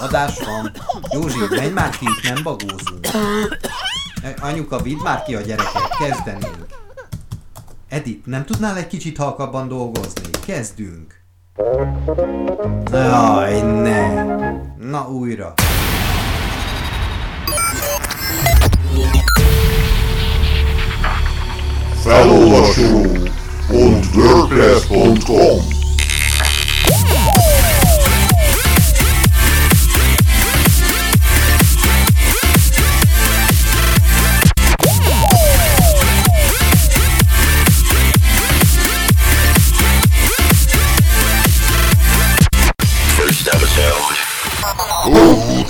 Adás van. Józsi, menj már ki, itt nem bagózunk. Anyuka, vidd már ki a gyereket, kezdenénk. Edith, nem tudnál egy kicsit halkabban dolgozni? Kezdünk. Jaj, ne. Na újra. Felolvasó.wordpress.com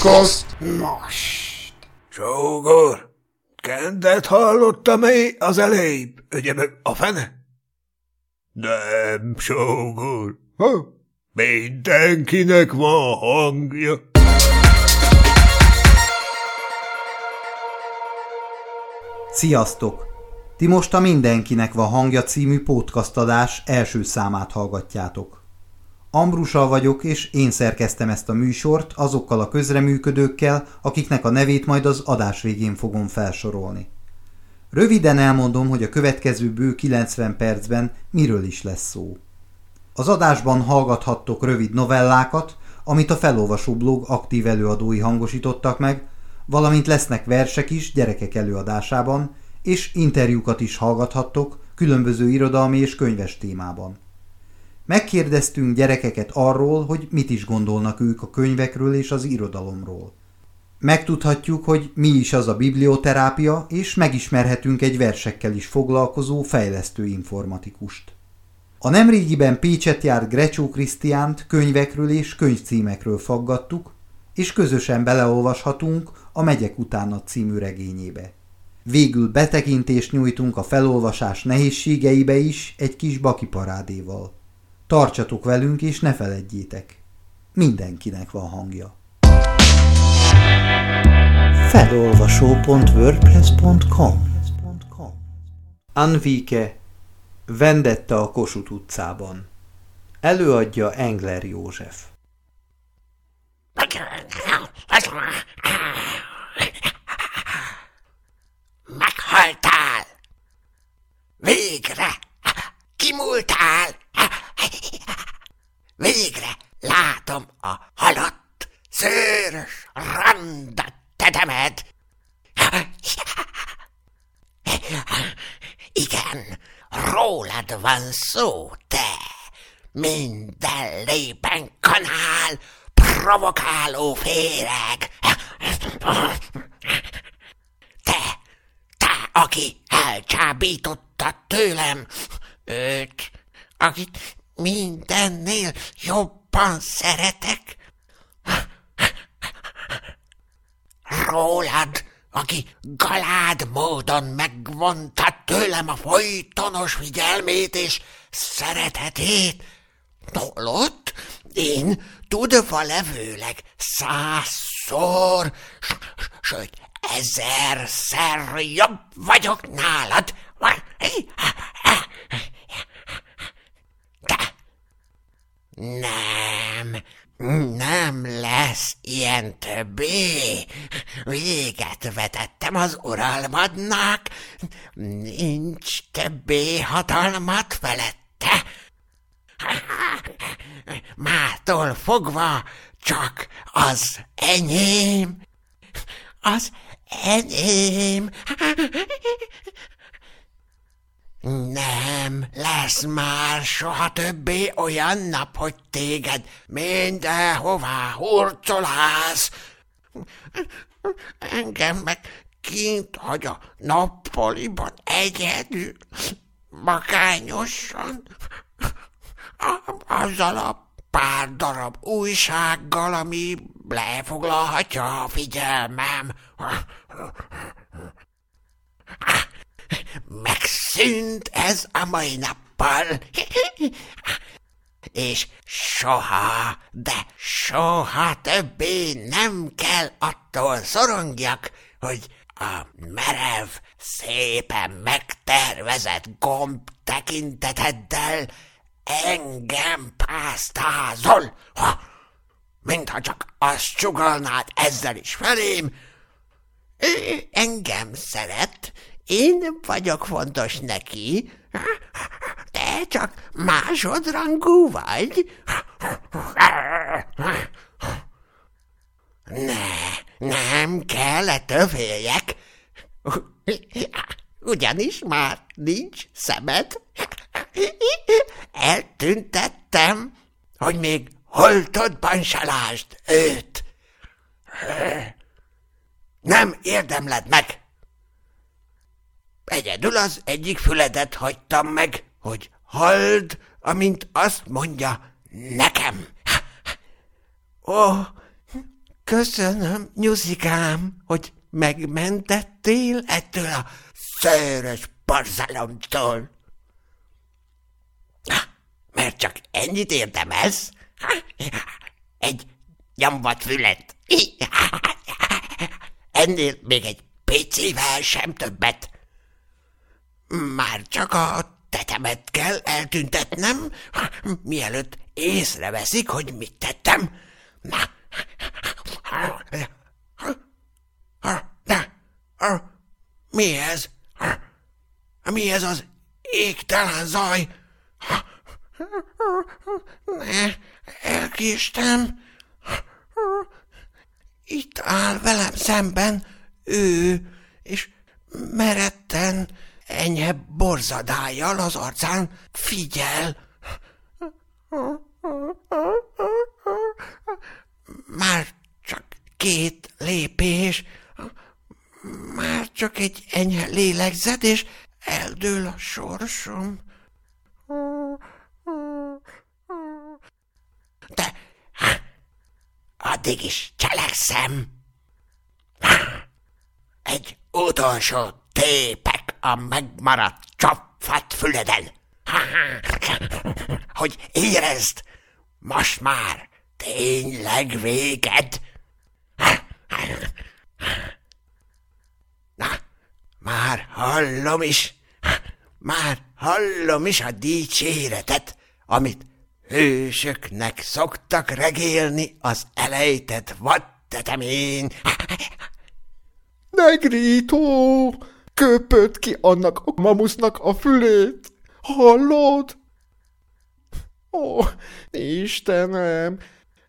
Podcast Most. Sógor, kendet hallottam én az elejébb, ugye meg a fene? Nem, sógor. Ha? Mindenkinek van hangja. Sziasztok! Ti most a Mindenkinek van hangja című podcast adás első számát hallgatjátok. Ambrussal vagyok, és én szerkeztem ezt a műsort azokkal a közreműködőkkel, akiknek a nevét majd az adás végén fogom felsorolni. Röviden elmondom, hogy a következő bő 90 percben miről is lesz szó. Az adásban hallgathattok rövid novellákat, amit a felolvasó blog aktív előadói hangosítottak meg, valamint lesznek versek is gyerekek előadásában, és interjúkat is hallgathattok különböző irodalmi és könyves témában. Megkérdeztünk gyerekeket arról, hogy mit is gondolnak ők a könyvekről és az irodalomról. Megtudhatjuk, hogy mi is az a biblioterápia, és megismerhetünk egy versekkel is foglalkozó fejlesztő informatikust. A nemrégiben Pécset járt Grecsó Krisztiánt könyvekről és könyvcímekről faggattuk, és közösen beleolvashatunk a Megyek utána című regényébe. Végül betekintést nyújtunk a felolvasás nehézségeibe is egy kis bakiparádéval. Tartsatok velünk, és ne feledjétek. Mindenkinek van hangja. felolvasó.wordpress.com Anvike Vendetta a Kossuth utcában Előadja Engler József Meghaltál! Végre! Kimúltál! Végre látom a halott, szőrös randat tedemed! Igen, rólad van szó, te! Minden lépen kanál, provokáló féreg! Te, te, aki elcsábította tőlem őt, akit mindennél jobban szeretek? Rólad, aki galád módon megvonta tőlem a folytonos figyelmét és szeretetét, holott én tudva levőleg százszor, sőt ezerszer jobb vagyok nálad. De nem, nem lesz ilyen többé. Véget vetettem az uralmadnak, nincs többé hatalmat felette. Mától fogva csak az enyém, az enyém. Nem lesz már soha többé olyan nap, hogy téged mindenhová hurcolálsz. Engem meg kint hagy a nappaliban egyedül, magányosan, azzal a pár darab újsággal, ami lefoglalhatja a figyelmem. Megszűnt ez a mai nappal. És soha, de soha többé nem kell attól szorongjak, hogy a merev, szépen megtervezett gomb tekinteteddel engem pásztázol. Ha, mintha csak azt csugalnád ezzel is felém. Ő engem szeret, én vagyok fontos neki, te csak másodrangú vagy. Ne, nem kell féljek, ugyanis már nincs szemed. Eltüntettem, hogy még holtodban se lásd őt. Nem érdemled meg. Egyedül az egyik füledet hagytam meg, hogy halld, amint azt mondja nekem. Ó, köszönöm, nyuzikám, hogy megmentettél ettől a szőrös barzalomtól. Mert csak ennyit érdemelsz? Egy nyomvat fület. Ennél még egy picivel sem többet. Már csak a tetemet kell eltüntetnem, mielőtt észreveszik, hogy mit tettem. Na, mi ez? Mi ez az égtelen zaj? Ne, elkéstem. Itt áll velem szemben ő, és meretten, enyhe borzadájjal az arcán figyel. Már csak két lépés, már csak egy enyhe lélegzet, és eldől a sorsom. De addig is cselekszem. Egy utolsó tépek a megmaradt csapfat füleden. Hogy érezd, most már tényleg véged. Na, már hallom is, már hallom is a dicséretet, amit hősöknek szoktak regélni az elejtett vadtetemén. Negrító! Köpött ki annak a mamusznak a fülét! Hallod? Ó, Istenem!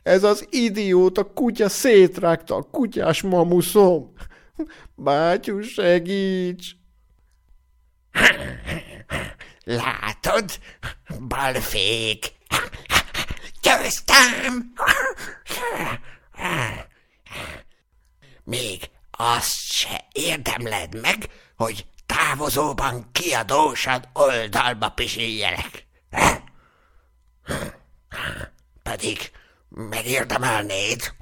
Ez az idióta kutya szétrágta a kutyás mamuszom! Bátyú, segíts! Látod, balfék? Győztem! Még azt se érdemled meg, hogy távozóban kiadósad oldalba pisiljelek. Pedig megérdemelnéd.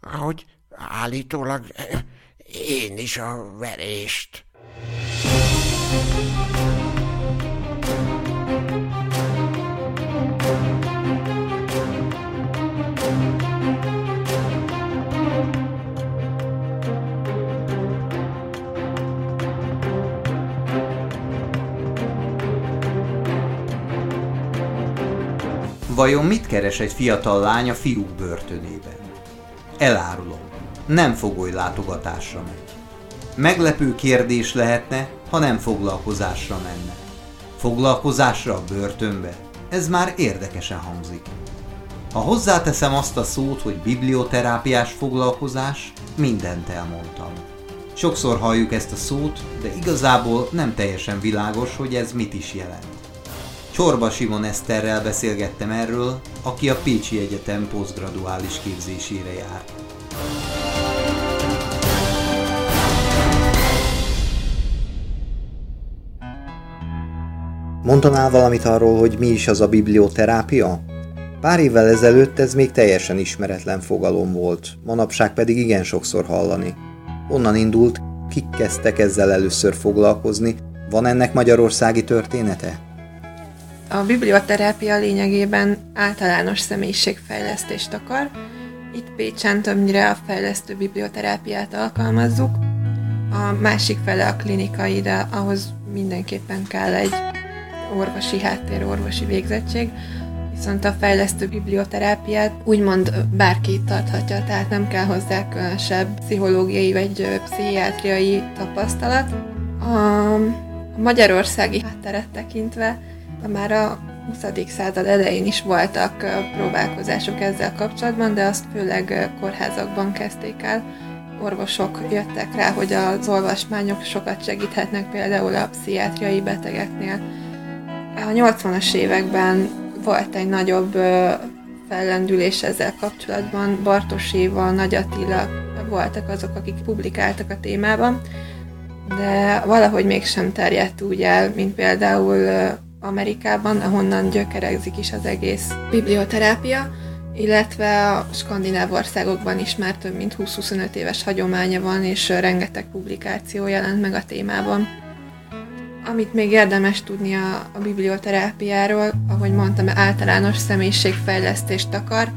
Ahogy állítólag én is a verést. Vajon mit keres egy fiatal lány a fiúk börtönében? Elárulom, nem fogoly látogatásra megy. Meglepő kérdés lehetne, ha nem foglalkozásra menne. Foglalkozásra a börtönbe? Ez már érdekesen hangzik. Ha hozzáteszem azt a szót, hogy biblioterápiás foglalkozás, mindent elmondtam. Sokszor halljuk ezt a szót, de igazából nem teljesen világos, hogy ez mit is jelent. Csorba Simon Eszterrel beszélgettem erről, aki a Pécsi Egyetem posztgraduális képzésére jár. Mondanál valamit arról, hogy mi is az a biblioterápia? Pár évvel ezelőtt ez még teljesen ismeretlen fogalom volt, manapság pedig igen sokszor hallani. Honnan indult, kik kezdtek ezzel először foglalkozni, van ennek magyarországi története? A biblioterápia lényegében általános személyiségfejlesztést akar. Itt Pécsen többnyire a fejlesztő biblioterápiát alkalmazzuk. A másik fele a klinikai, de ahhoz mindenképpen kell egy orvosi háttér, orvosi végzettség, viszont a fejlesztő biblioterápiát úgymond bárki tarthatja, tehát nem kell hozzá különösebb pszichológiai vagy pszichiátriai tapasztalat. A magyarországi hátteret tekintve már a 20. század elején is voltak próbálkozások ezzel kapcsolatban, de azt főleg kórházakban kezdték el. Orvosok jöttek rá, hogy az olvasmányok sokat segíthetnek például a pszichiátriai betegeknél. A 80-as években volt egy nagyobb fellendülés ezzel kapcsolatban. Bartos Éva, Nagy Attila voltak azok, akik publikáltak a témában, de valahogy mégsem terjedt úgy el, mint például Amerikában, ahonnan gyökerezik is az egész biblioterápia, illetve a skandináv országokban is már több mint 20-25 éves hagyománya van, és rengeteg publikáció jelent meg a témában. Amit még érdemes tudni a, a biblioterápiáról, ahogy mondtam, általános személyiségfejlesztést akar.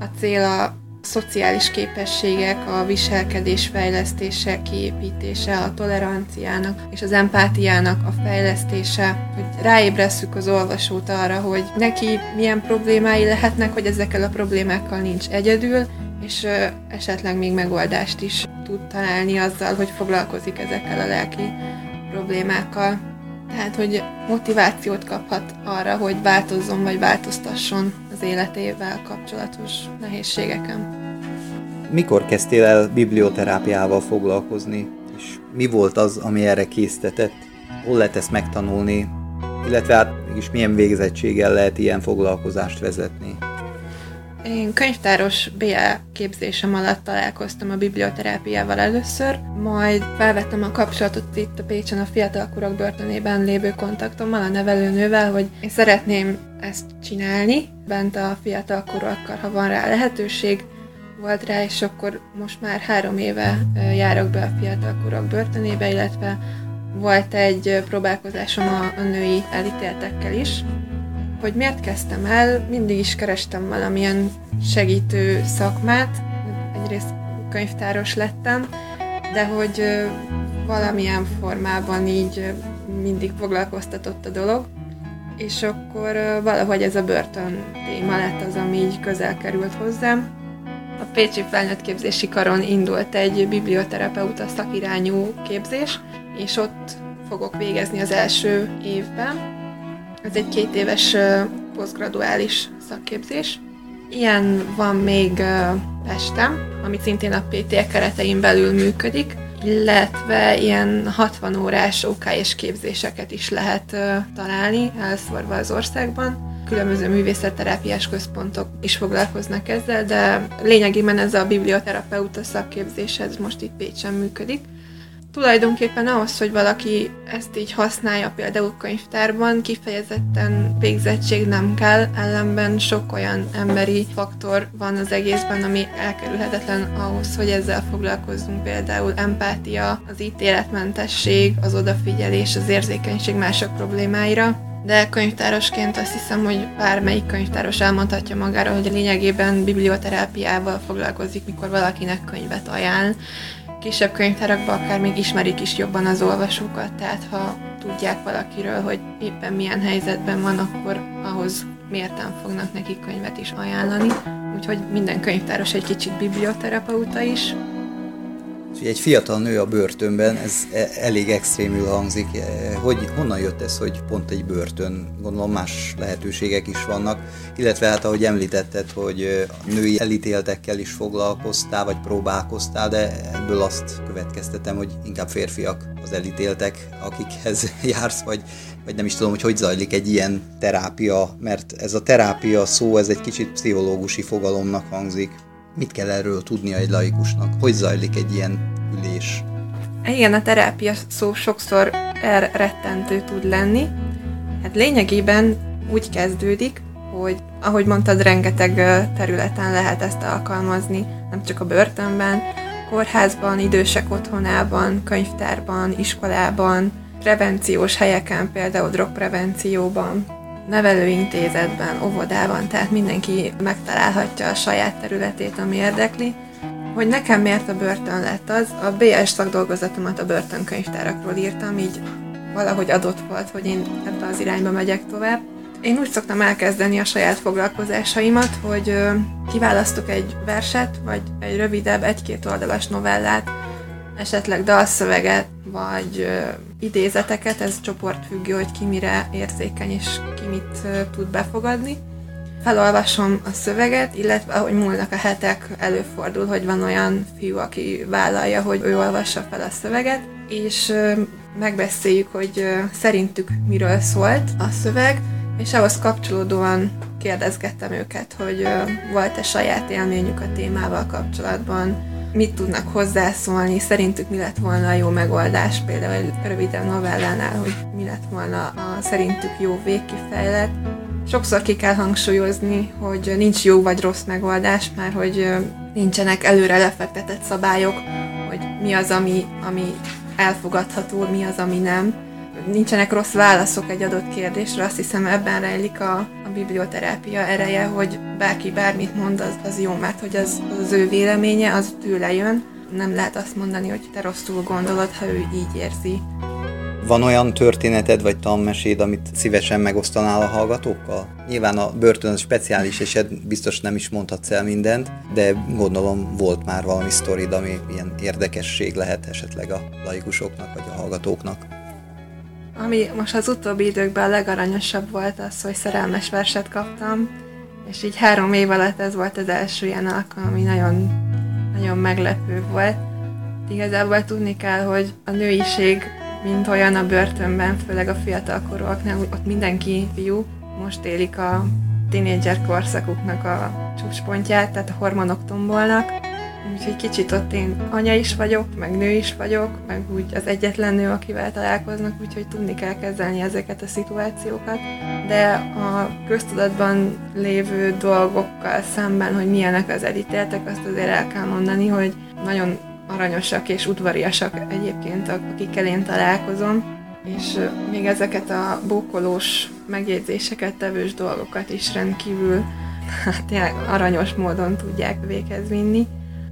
A cél a szociális képességek, a viselkedés fejlesztése, kiépítése, a toleranciának és az empátiának a fejlesztése, hogy ráébresszük az olvasót arra, hogy neki milyen problémái lehetnek, hogy ezekkel a problémákkal nincs egyedül, és esetleg még megoldást is tud találni azzal, hogy foglalkozik ezekkel a lelki problémákkal. Tehát, hogy motivációt kaphat arra, hogy változzon vagy változtasson az életével kapcsolatos nehézségeken. Mikor kezdtél el biblioterápiával foglalkozni, és mi volt az, ami erre késztetett? Hol lehet ezt megtanulni, illetve hát mégis milyen végzettséggel lehet ilyen foglalkozást vezetni? Én könyvtáros BA képzésem alatt találkoztam a biblioterápiával először, majd felvettem a kapcsolatot itt a Pécsen a fiatalkorok börtönében lévő kontaktommal, a nevelőnővel, hogy én szeretném ezt csinálni. Bent a fiatalkorokkal, ha van rá lehetőség, volt rá, és akkor most már három éve járok be a fiatalkorok börtönébe, illetve volt egy próbálkozásom a, női elítéltekkel is, hogy miért kezdtem el, mindig is kerestem valamilyen segítő szakmát, egyrészt könyvtáros lettem, de hogy valamilyen formában így mindig foglalkoztatott a dolog, és akkor valahogy ez a börtön téma lett az, ami így közel került hozzám. A Pécsi Felnőttképzési Karon indult egy biblioterapeuta szakirányú képzés, és ott fogok végezni az első évben, ez egy két éves posztgraduális szakképzés. Ilyen van még Pestem, ami szintén a PTE keretein belül működik, illetve ilyen 60 órás OK és képzéseket is lehet találni elszórva az országban. Különböző művészetterápiás központok is foglalkoznak ezzel, de lényegében ez a biblioterapeuta szakképzés ez most itt Pécsen működik tulajdonképpen ahhoz, hogy valaki ezt így használja például könyvtárban, kifejezetten végzettség nem kell, ellenben sok olyan emberi faktor van az egészben, ami elkerülhetetlen ahhoz, hogy ezzel foglalkozzunk, például empátia, az ítéletmentesség, az odafigyelés, az érzékenység mások problémáira. De könyvtárosként azt hiszem, hogy bármelyik könyvtáros elmondhatja magára, hogy lényegében biblioterápiával foglalkozik, mikor valakinek könyvet ajánl, kisebb könyvtárakban akár még ismerik is jobban az olvasókat, tehát ha tudják valakiről, hogy éppen milyen helyzetben van, akkor ahhoz mérten fognak neki könyvet is ajánlani. Úgyhogy minden könyvtáros egy kicsit biblioterapeuta is, egy fiatal nő a börtönben, ez e- elég extrémül hangzik. E, hogy honnan jött ez, hogy pont egy börtön? Gondolom más lehetőségek is vannak. Illetve hát ahogy említetted, hogy női elítéltekkel is foglalkoztál, vagy próbálkoztál, de ebből azt következtetem, hogy inkább férfiak az elítéltek, akikhez jársz, vagy, vagy nem is tudom, hogy hogy zajlik egy ilyen terápia, mert ez a terápia szó, ez egy kicsit pszichológusi fogalomnak hangzik. Mit kell erről tudnia egy laikusnak? Hogy zajlik egy ilyen ülés? Igen, a terápia szó sokszor elrettentő tud lenni. Hát lényegében úgy kezdődik, hogy ahogy mondtad, rengeteg területen lehet ezt alkalmazni, nem csak a börtönben, kórházban, idősek otthonában, könyvtárban, iskolában, prevenciós helyeken, például drogprevencióban, nevelőintézetben, óvodában, tehát mindenki megtalálhatja a saját területét, ami érdekli. Hogy nekem miért a börtön lett az, a BS szakdolgozatomat a börtönkönyvtárakról írtam, így valahogy adott volt, hogy én ebbe az irányba megyek tovább. Én úgy szoktam elkezdeni a saját foglalkozásaimat, hogy kiválasztok egy verset, vagy egy rövidebb, egy-két oldalas novellát, esetleg dalszöveget, vagy ö, idézeteket, ez csoportfüggő, hogy ki mire érzékeny és ki mit ö, tud befogadni. Felolvasom a szöveget, illetve ahogy múlnak a hetek, előfordul, hogy van olyan fiú, aki vállalja, hogy ő olvassa fel a szöveget, és ö, megbeszéljük, hogy ö, szerintük miről szólt a szöveg, és ahhoz kapcsolódóan kérdezgettem őket, hogy ö, volt-e saját élményük a témával kapcsolatban, mit tudnak hozzászólni, szerintük mi lett volna a jó megoldás, például egy rövidebb novellánál, hogy mi lett volna a szerintük jó végkifejlet. Sokszor ki kell hangsúlyozni, hogy nincs jó vagy rossz megoldás, mert hogy nincsenek előre lefektetett szabályok, hogy mi az, ami, ami elfogadható, mi az, ami nem. Nincsenek rossz válaszok egy adott kérdésre, azt hiszem ebben rejlik a biblioterápia ereje, hogy bárki bármit mond, az, az jó, mert hogy az, az ő véleménye, az tőle jön. Nem lehet azt mondani, hogy te rosszul gondolod, ha ő így érzi. Van olyan történeted vagy tanmeséd, amit szívesen megosztanál a hallgatókkal? Nyilván a börtön speciális eset, biztos nem is mondhatsz el mindent, de gondolom volt már valami sztorid, ami ilyen érdekesség lehet esetleg a laikusoknak vagy a hallgatóknak. Ami most az utóbbi időkben a legaranyosabb volt az, hogy szerelmes verset kaptam, és így három év alatt ez volt az első ilyen alkalom, ami nagyon, nagyon meglepő volt. Igazából tudni kell, hogy a nőiség, mint olyan a börtönben, főleg a fiatalkorúaknál, ott mindenki fiú, most élik a tínédzser korszakuknak a csúcspontját, tehát a hormonok tombolnak, úgyhogy kicsit ott én anya is vagyok, meg nő is vagyok, meg úgy az egyetlen nő, akivel találkoznak, úgyhogy tudni kell kezelni ezeket a szituációkat. De a köztudatban lévő dolgokkal szemben, hogy milyenek az elítéltek, azt azért el kell mondani, hogy nagyon aranyosak és udvariasak egyébként, akikkel én találkozom, és még ezeket a bókolós megjegyzéseket, tevős dolgokat is rendkívül hát aranyos módon tudják véghez vinni.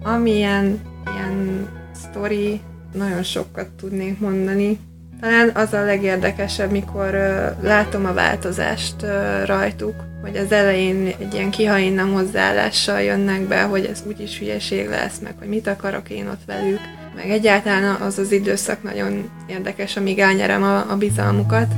Amilyen ilyen sztori, nagyon sokat tudnék mondani. Talán az a legérdekesebb, mikor ö, látom a változást ö, rajtuk, hogy az elején egy ilyen kihainnam hozzáállással jönnek be, hogy ez úgyis hülyeség lesz, meg hogy mit akarok én ott velük, meg egyáltalán az az időszak nagyon érdekes, amíg elnyerem a, a bizalmukat,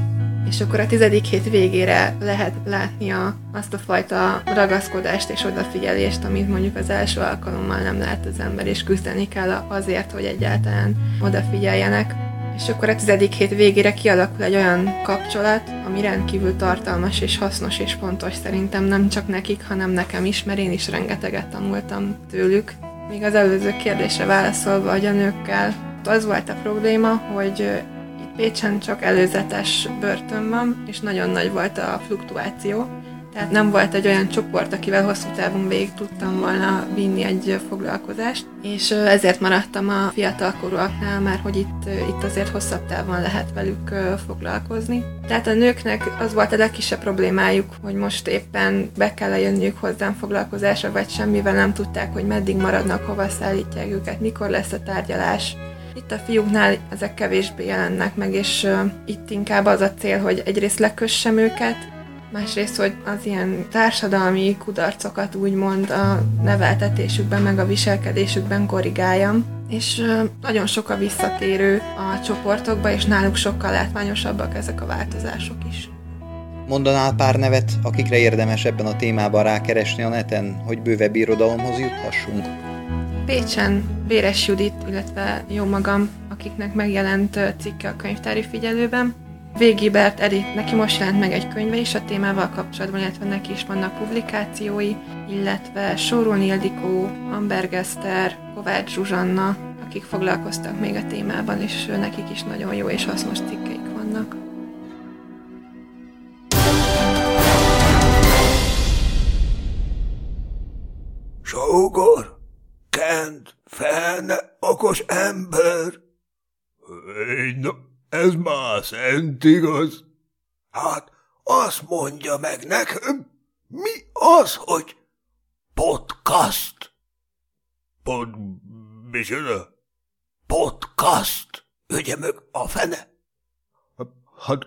és akkor a tizedik hét végére lehet látni a, azt a fajta ragaszkodást és odafigyelést, amit mondjuk az első alkalommal nem lát az ember, és küzdeni kell azért, hogy egyáltalán odafigyeljenek. És akkor a tizedik hét végére kialakul egy olyan kapcsolat, ami rendkívül tartalmas és hasznos és fontos szerintem nem csak nekik, hanem nekem is, mert én is rengeteget tanultam tőlük. Még az előző kérdésre válaszolva, hogy a nőkkel az volt a probléma, hogy Pécsen csak előzetes börtön van, és nagyon nagy volt a fluktuáció. Tehát nem volt egy olyan csoport, akivel hosszú távon végig tudtam volna vinni egy foglalkozást, és ezért maradtam a fiatalkorúaknál, mert hogy itt, itt azért hosszabb távon lehet velük foglalkozni. Tehát a nőknek az volt a legkisebb problémájuk, hogy most éppen be kell jönniük hozzám foglalkozásra, vagy semmivel nem tudták, hogy meddig maradnak, hova szállítják őket, mikor lesz a tárgyalás, itt a fiúknál ezek kevésbé jelennek meg, és uh, itt inkább az a cél, hogy egyrészt lekössem őket, másrészt, hogy az ilyen társadalmi kudarcokat úgymond a neveltetésükben, meg a viselkedésükben korrigáljam. És nagyon sok a visszatérő a csoportokba, és náluk sokkal látványosabbak ezek a változások is. Mondanál pár nevet, akikre érdemes ebben a témában rákeresni a neten, hogy bővebb irodalomhoz juthassunk? Pécsen Béres Judit, illetve jó magam, akiknek megjelent cikke a könyvtári figyelőben. Végibert Edith, neki most jelent meg egy könyve is a témával kapcsolatban, illetve neki is vannak publikációi, illetve Sórón Ildikó, Amberg Eszter, Kovács Zsuzsanna, akik foglalkoztak még a témában, és nekik is nagyon jó és hasznos cikkeik vannak. Sógor, kent, felne, okos ember. Hey, na, ez már szent igaz. Hát, azt mondja meg nekem, mi az, hogy podcast? Pod... micsoda? Podcast? Ügye meg a fene? Hát,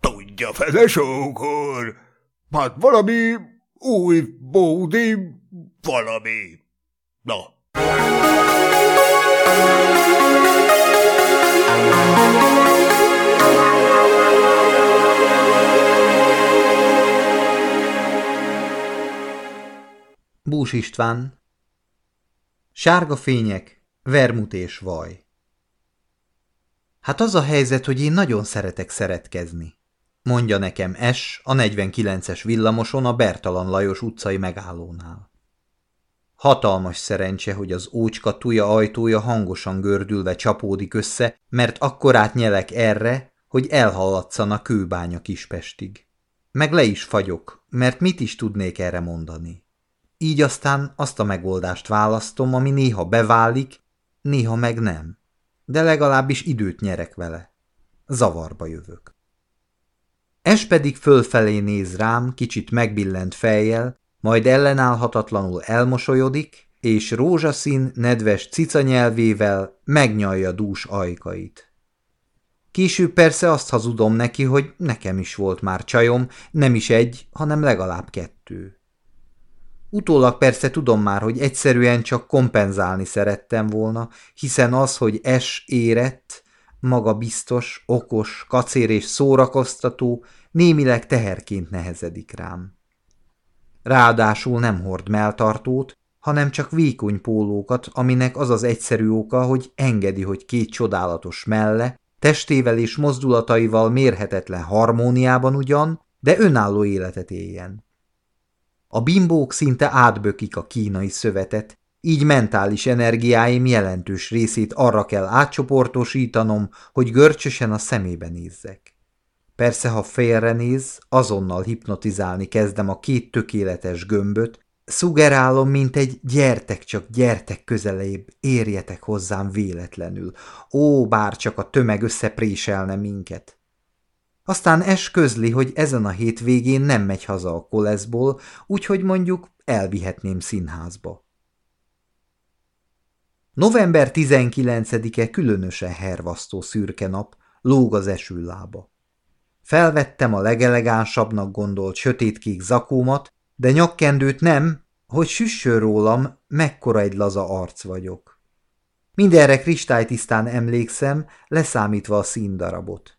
tudja, fezesókor, hát valami új bódi valami. Na. Bús István Sárga fények, vermut és vaj Hát az a helyzet, hogy én nagyon szeretek szeretkezni. Mondja nekem S a 49-es villamoson a Bertalan Lajos utcai megállónál. Hatalmas szerencse, hogy az ócska tuja ajtója hangosan gördülve csapódik össze, mert akkorát nyelek erre, hogy elhallatszan a kőbánya Kispestig. Meg le is fagyok, mert mit is tudnék erre mondani. Így aztán azt a megoldást választom, ami néha beválik, néha meg nem. De legalábbis időt nyerek vele. Zavarba jövök. Es pedig fölfelé néz rám, kicsit megbillent fejjel, majd ellenállhatatlanul elmosolyodik, és rózsaszín, nedves cica nyelvével megnyalja dús ajkait. Később persze azt hazudom neki, hogy nekem is volt már csajom, nem is egy, hanem legalább kettő. Utólag persze tudom már, hogy egyszerűen csak kompenzálni szerettem volna, hiszen az, hogy es érett, maga biztos, okos, kacér és szórakoztató, némileg teherként nehezedik rám. Ráadásul nem hord melltartót, hanem csak vékony pólókat, aminek az az egyszerű oka, hogy engedi, hogy két csodálatos melle, testével és mozdulataival mérhetetlen harmóniában ugyan, de önálló életet éljen. A bimbók szinte átbökik a kínai szövetet, így mentális energiáim jelentős részét arra kell átcsoportosítanom, hogy görcsösen a szemébe nézzek. Persze, ha félrenéz, azonnal hipnotizálni kezdem a két tökéletes gömböt, szugerálom, mint egy gyertek csak, gyertek közelébb, érjetek hozzám véletlenül, ó, bár csak a tömeg összepréselne minket. Aztán Es közli, hogy ezen a hétvégén nem megy haza a koleszból, úgyhogy mondjuk elvihetném színházba. November 19-e különösen hervasztó szürke nap, lóg az esőlába. Felvettem a legelegánsabbnak gondolt sötétkék zakómat, de nyakkendőt nem, hogy süssön rólam, mekkora egy laza arc vagyok. Mindenre kristálytisztán emlékszem, leszámítva a színdarabot.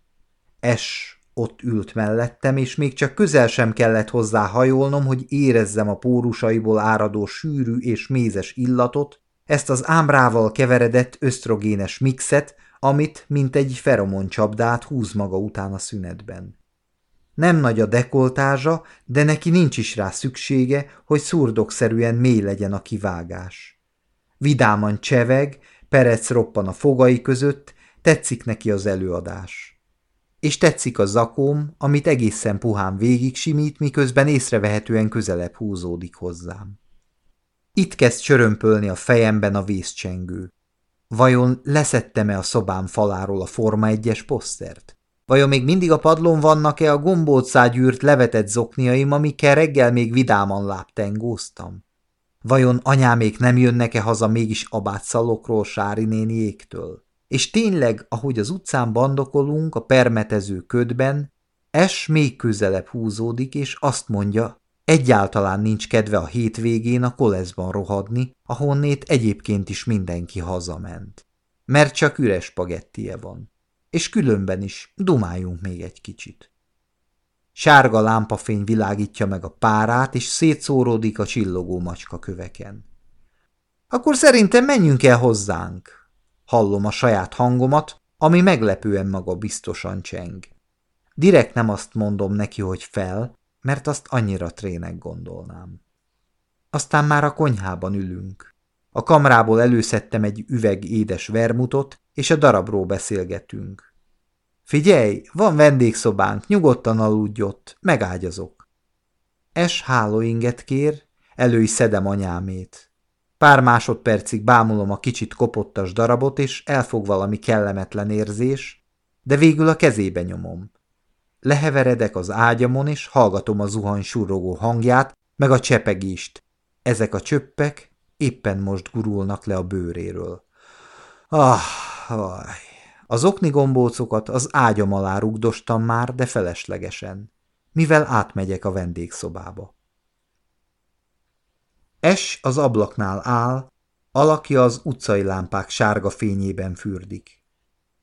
Es ott ült mellettem, és még csak közel sem kellett hozzá hajolnom, hogy érezzem a pórusaiból áradó sűrű és mézes illatot, ezt az ámrával keveredett ösztrogénes mixet, amit, mint egy feromoncsapdát húz maga után a szünetben. Nem nagy a dekoltázsa, de neki nincs is rá szüksége, hogy szurdokszerűen mély legyen a kivágás. Vidáman cseveg, perec roppan a fogai között, tetszik neki az előadás. És tetszik a zakóm, amit egészen puhán végig simít, miközben észrevehetően közelebb húzódik hozzám. Itt kezd csörömpölni a fejemben a vészcsengő. Vajon leszettem-e a szobám faláról a Forma egyes posztert? Vajon még mindig a padlón vannak-e a gombócágyűrt levetett zokniaim, amikkel reggel még vidáman láptengóztam? Vajon anyámék nem jönnek-e haza mégis abátszalokról Sári néniéktől? És tényleg, ahogy az utcán bandokolunk a permetező ködben, Es még közelebb húzódik, és azt mondja, Egyáltalán nincs kedve a hétvégén a koleszban rohadni, ahonnét egyébként is mindenki hazament. Mert csak üres spagettie van. És különben is dumáljunk még egy kicsit. Sárga lámpafény világítja meg a párát, és szétszóródik a csillogó macska köveken. Akkor szerintem menjünk el hozzánk. Hallom a saját hangomat, ami meglepően maga biztosan cseng. Direkt nem azt mondom neki, hogy fel, mert azt annyira trének gondolnám. Aztán már a konyhában ülünk. A kamrából előszedtem egy üveg édes vermutot, és a darabról beszélgetünk. Figyelj, van vendégszobánk, nyugodtan aludj ott, megágyazok. Es hálóinget kér, elő is szedem anyámét. Pár másodpercig bámulom a kicsit kopottas darabot, és elfog valami kellemetlen érzés, de végül a kezébe nyomom. Leheveredek az ágyamon, és hallgatom a zuhany surrogó hangját, meg a csepegést. Ezek a csöppek éppen most gurulnak le a bőréről. Ah, vaj. Az okni gombócokat az ágyam alá rugdostam már, de feleslegesen, mivel átmegyek a vendégszobába. Es az ablaknál áll, alakja az utcai lámpák sárga fényében fürdik.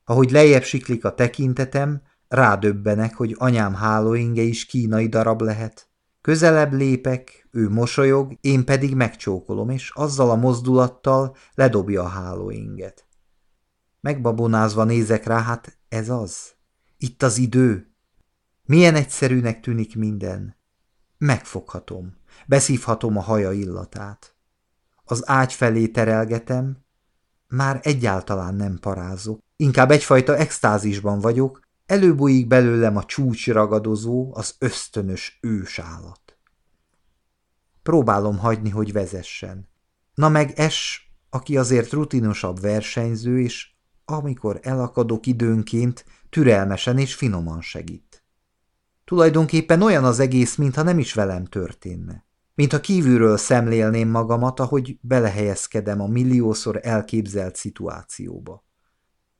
Ahogy lejjebb siklik a tekintetem, rádöbbenek, hogy anyám hálóinge is kínai darab lehet. Közelebb lépek, ő mosolyog, én pedig megcsókolom, és azzal a mozdulattal ledobja a hálóinget. Megbabonázva nézek rá, hát ez az. Itt az idő. Milyen egyszerűnek tűnik minden. Megfoghatom, beszívhatom a haja illatát. Az ágy felé terelgetem, már egyáltalán nem parázok. Inkább egyfajta extázisban vagyok, előbújik belőlem a csúcsragadozó, az ösztönös ősállat. Próbálom hagyni, hogy vezessen. Na meg es, aki azért rutinosabb versenyző, és amikor elakadok időnként, türelmesen és finoman segít. Tulajdonképpen olyan az egész, mintha nem is velem történne. Mintha kívülről szemlélném magamat, ahogy belehelyezkedem a milliószor elképzelt szituációba.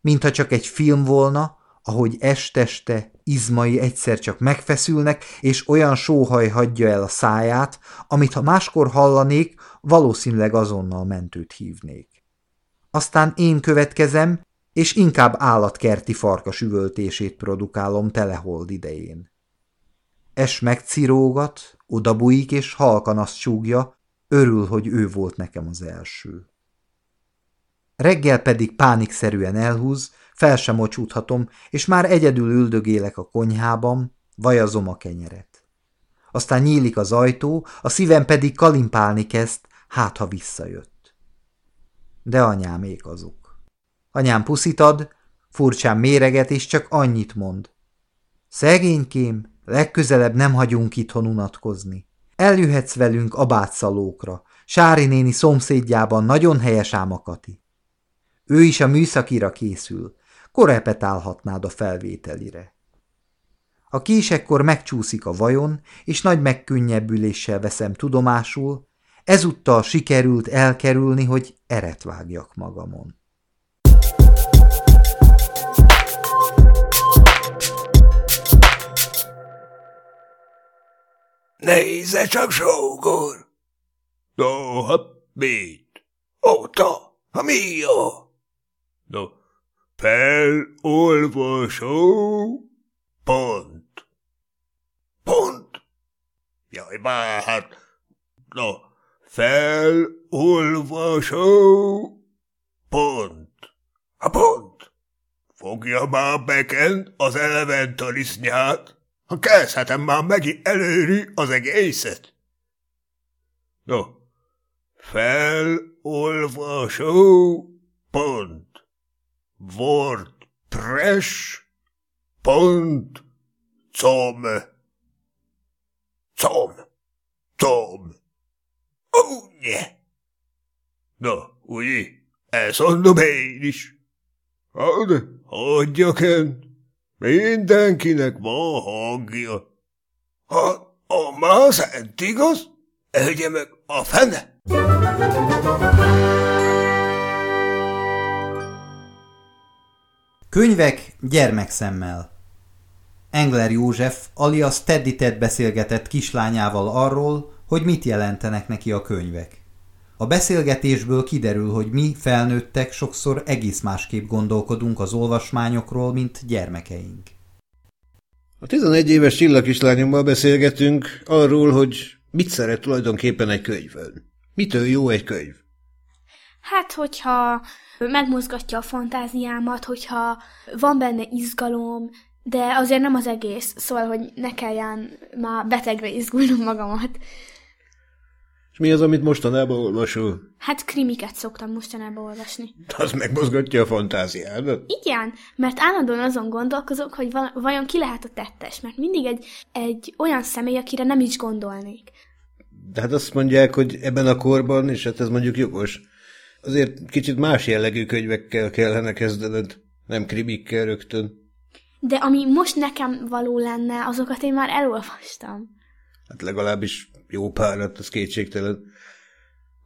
Mintha csak egy film volna, ahogy esteste izmai egyszer csak megfeszülnek, és olyan sóhaj hagyja el a száját, amit ha máskor hallanék, valószínűleg azonnal mentőt hívnék. Aztán én következem, és inkább állatkerti farkas üvöltését produkálom telehold idején. Es megcirógat, odabújik és halkan azt súgja, örül, hogy ő volt nekem az első. Reggel pedig pánikszerűen elhúz, fel sem mocsúthatom, és már egyedül üldögélek a konyhában, vajazom a kenyeret. Aztán nyílik az ajtó, a szívem pedig kalimpálni kezd, hát ha visszajött. De anyámék azok. Anyám puszit furcsán méreget, és csak annyit mond. Szegénykém, legközelebb nem hagyunk itthon unatkozni. Eljöhetsz velünk abátszalókra. Sári néni szomszédjában nagyon helyes ám a. Ő is a műszakira készül korepetálhatnád a felvételire. A késekkor megcsúszik a vajon, és nagy megkönnyebbüléssel veszem tudomásul, ezúttal sikerült elkerülni, hogy eret vágjak magamon. Nézze csak, sógor! No, hát mit? Óta, ha mi jó? No, Felolvasó pont. Pont? Jaj, már hát, no, felolvasó pont. A pont. Fogja már beken az elementarisnyát, ha kezdhetem már megint előri az egészet. No, felolvasó pont. WordPress pont com com Ugye? Na, ugye, ezt mondom én is. Hát, hagyjak en, mindenkinek van hangja. Hát, a már szent igaz, egye meg a fene. Könyvek gyermekszemmel Engler József alias Teddy Ted beszélgetett kislányával arról, hogy mit jelentenek neki a könyvek. A beszélgetésből kiderül, hogy mi felnőttek sokszor egész másképp gondolkodunk az olvasmányokról, mint gyermekeink. A 11 éves csillagislányommal beszélgetünk arról, hogy mit szeret tulajdonképpen egy könyvön. Mitől jó egy könyv? Hát, hogyha megmozgatja a fantáziámat, hogyha van benne izgalom, de azért nem az egész, szóval, hogy ne kelljen már betegre izgulnom magamat. És mi az, amit mostanában olvasol? Hát krimiket szoktam mostanában olvasni. Az megmozgatja a fantáziádat? Igen, mert állandóan azon gondolkozok, hogy vajon ki lehet a tettes, mert mindig egy, egy olyan személy, akire nem is gondolnék. De hát azt mondják, hogy ebben a korban, és hát ez mondjuk jogos, Azért kicsit más jellegű könyvekkel kellene kezdened, nem krimikkel rögtön. De ami most nekem való lenne, azokat én már elolvastam. Hát legalábbis jó párat, az kétségtelen.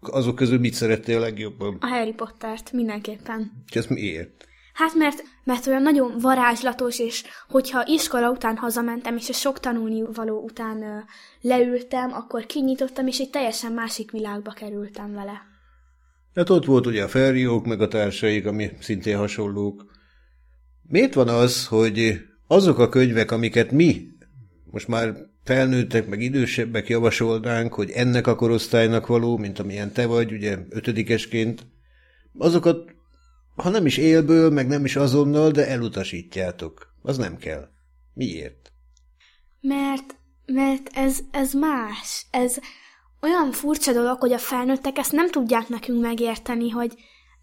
Azok közül mit szerettél a legjobban? A Harry Pottert, mindenképpen. És ez miért? Hát mert, mert olyan nagyon varázslatos, és hogyha iskola után hazamentem, és a sok tanulni való után leültem, akkor kinyitottam, és egy teljesen másik világba kerültem vele. Hát ott volt ugye a felriók, meg a társaik, ami szintén hasonlók. Miért van az, hogy azok a könyvek, amiket mi, most már felnőttek, meg idősebbek javasolnánk, hogy ennek a korosztálynak való, mint amilyen te vagy, ugye ötödikesként, azokat, ha nem is élből, meg nem is azonnal, de elutasítjátok. Az nem kell. Miért? Mert, mert ez, ez más. Ez olyan furcsa dolog, hogy a felnőttek ezt nem tudják nekünk megérteni, hogy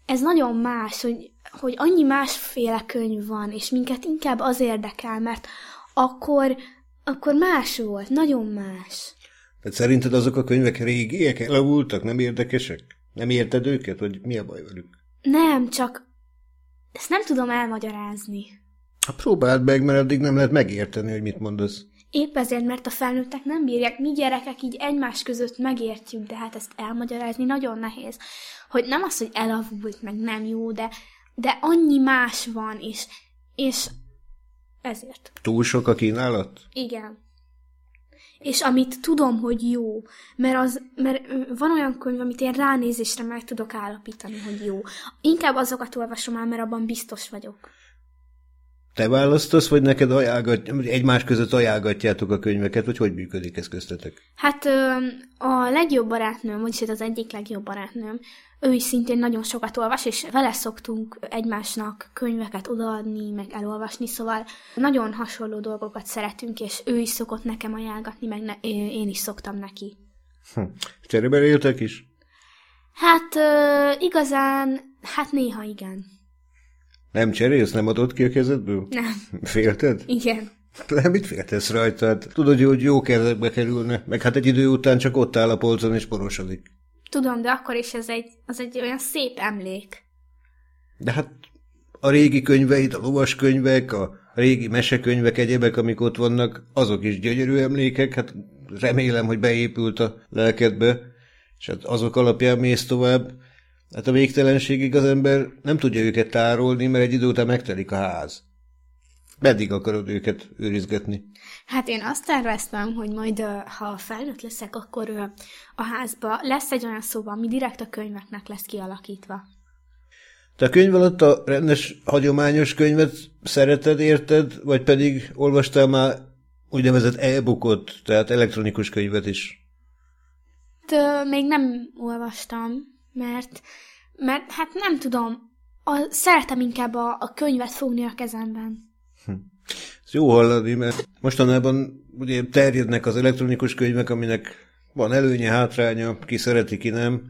ez nagyon más, hogy, hogy annyi másféle könyv van, és minket inkább az érdekel, mert akkor, akkor más volt, nagyon más. Tehát szerinted azok a könyvek régiek, elavultak, nem érdekesek? Nem érted őket, vagy mi a baj velük? Nem, csak ezt nem tudom elmagyarázni. Ha próbáld meg, mert addig nem lehet megérteni, hogy mit mondasz. Épp ezért, mert a felnőttek nem bírják, mi gyerekek így egymás között megértjük, de hát ezt elmagyarázni nagyon nehéz. Hogy nem az, hogy elavult, meg nem jó, de, de annyi más van, és, és ezért. Túl sok a kínálat? Igen. És amit tudom, hogy jó, mert, az, mert van olyan könyv, amit én ránézésre meg tudok állapítani, hogy jó. Inkább azokat olvasom el, mert abban biztos vagyok. Te választasz, vagy neked ajánlgat, egymás között ajánlgatjátok a könyveket, vagy hogy működik ez köztetek? Hát a legjobb barátnőm, vagyis az egyik legjobb barátnőm, ő is szintén nagyon sokat olvas, és vele szoktunk egymásnak könyveket odaadni, meg elolvasni, szóval nagyon hasonló dolgokat szeretünk, és ő is szokott nekem ajánlgatni, meg ne, én is szoktam neki. Hm. Cserébe éltek is? Hát igazán, hát néha igen. Nem cserélsz, nem adod ki a kezedből? Nem. Félted? Igen. Le, mit féltesz rajta? Hát tudod, hogy jó kezekbe kerülne, meg hát egy idő után csak ott áll a polcon és porosodik. Tudom, de akkor is ez egy, az egy olyan szép emlék. De hát a régi könyveid, a lovas könyvek, a régi mesekönyvek, egyebek, amik ott vannak, azok is gyönyörű emlékek, hát remélem, hogy beépült a lelkedbe, és hát azok alapján mész tovább. Hát a végtelenségig az ember nem tudja őket tárolni, mert egy idő után megtelik a ház. Meddig akarod őket őrizgetni? Hát én azt terveztem, hogy majd, ha felnőtt leszek, akkor a házba lesz egy olyan szoba, ami direkt a könyveknek lesz kialakítva. Te a könyv alatt a rendes, hagyományos könyvet szereted, érted, vagy pedig olvastál már úgynevezett e-bookot, tehát elektronikus könyvet is? Ö, még nem olvastam, mert, mert hát nem tudom, a, szeretem inkább a, a könyvet fogni a kezemben. Ez jó hallani, mert mostanában ugye terjednek az elektronikus könyvek, aminek van előnye, hátránya, ki szereti, ki nem.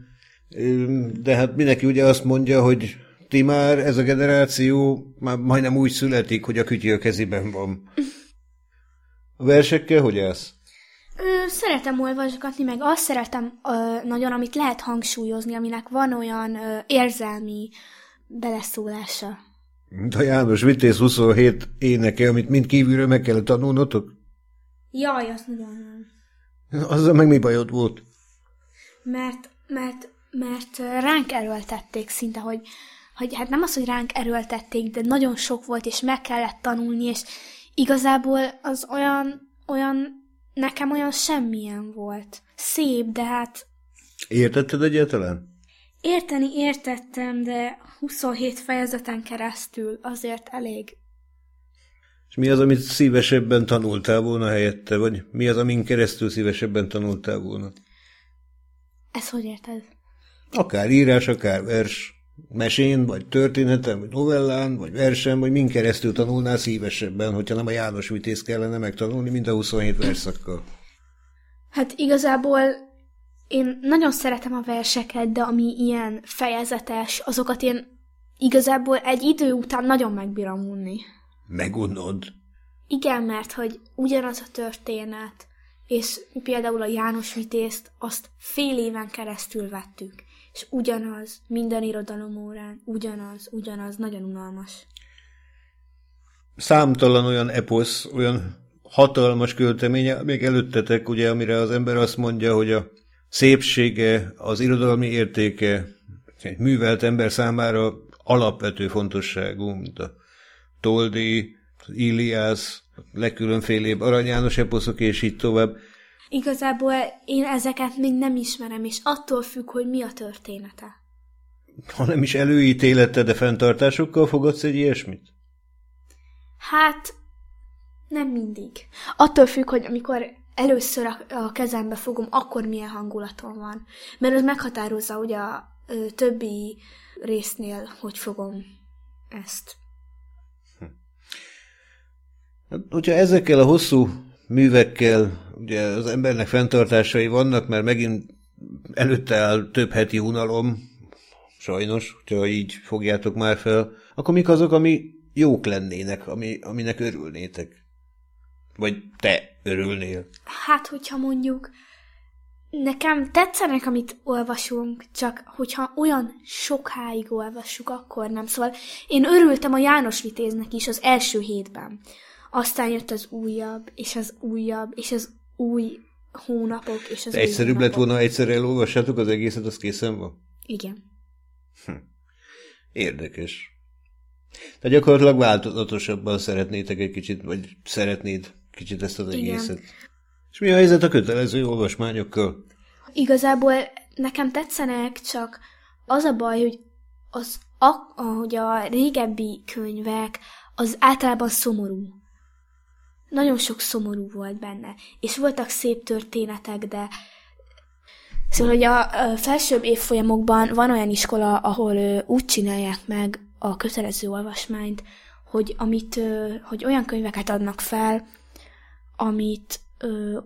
De hát mindenki ugye azt mondja, hogy ti már, ez a generáció már majdnem úgy születik, hogy a kütyű a kezében van. A versekkel hogy állsz? Ö, szeretem olvasgatni, meg azt szeretem ö, nagyon, amit lehet hangsúlyozni, aminek van olyan ö, érzelmi beleszólása. Mint a János Vitéz 27 éneke, amit mind kívülről meg kellett tanulnotok? Jaj, azt nagyon nem. Azzal meg mi bajod volt? Mert, mert, mert ránk erőltették szinte, hogy, hogy hát nem az, hogy ránk erőltették, de nagyon sok volt, és meg kellett tanulni, és igazából az olyan, olyan, nekem olyan semmilyen volt. Szép, de hát Értetted egyáltalán? Érteni értettem, de 27 fejezeten keresztül azért elég. És mi az, amit szívesebben tanultál volna helyette, vagy mi az, amin keresztül szívesebben tanultál volna? Ez hogy érted? Akár írás, akár vers, mesén, vagy történeten, vagy novellán, vagy versen, vagy min keresztül tanulnál szívesebben, hogyha nem a János Vitéz kellene megtanulni, mint a 27 verszakkal. Hát igazából én nagyon szeretem a verseket, de ami ilyen fejezetes, azokat én igazából egy idő után nagyon megbírom unni. Megunod. Igen, mert hogy ugyanaz a történet, és például a János Vitézt azt fél éven keresztül vettük, és ugyanaz, minden irodalom órán, ugyanaz, ugyanaz, nagyon unalmas. Számtalan olyan eposz, olyan hatalmas költeménye, még előttetek, ugye, amire az ember azt mondja, hogy a szépsége, az irodalmi értéke egy művelt ember számára alapvető fontosságú, mint a Toldi, Iliász, legkülönfélébb Arany János eposzok, és így tovább. Igazából én ezeket még nem ismerem, és attól függ, hogy mi a története. Ha nem is előítélete, de fenntartásokkal fogadsz egy ilyesmit? Hát, nem mindig. Attól függ, hogy amikor először a, kezembe fogom, akkor milyen hangulatom van. Mert az meghatározza ugye a ö, többi résznél, hogy fogom ezt. Hát, hogyha ezekkel a hosszú művekkel ugye az embernek fenntartásai vannak, mert megint előtte áll több heti unalom, sajnos, hogyha így fogjátok már fel, akkor mik azok, ami jók lennének, ami, aminek örülnétek? Vagy te örülnél? Hát, hogyha mondjuk nekem tetszenek, amit olvasunk, csak hogyha olyan sokáig olvassuk, akkor nem. Szóval én örültem a János Vitéznek is az első hétben. Aztán jött az újabb, és az újabb, és az új hónapok, és az egyszerűbb lett hónapok. volna, ha egyszer elolvassátok az egészet, az készen van? Igen. Érdekes. De gyakorlatilag változatosabban szeretnétek egy kicsit, vagy szeretnéd kicsit ezt az Igen. egészet. És mi a helyzet a kötelező olvasmányokkal? Igazából nekem tetszenek, csak az a baj, hogy az a, ahogy a régebbi könyvek, az általában szomorú. Nagyon sok szomorú volt benne, és voltak szép történetek, de Szóval, hogy a felsőbb évfolyamokban van olyan iskola, ahol úgy csinálják meg a kötelező olvasmányt, hogy, amit, hogy olyan könyveket adnak fel, amit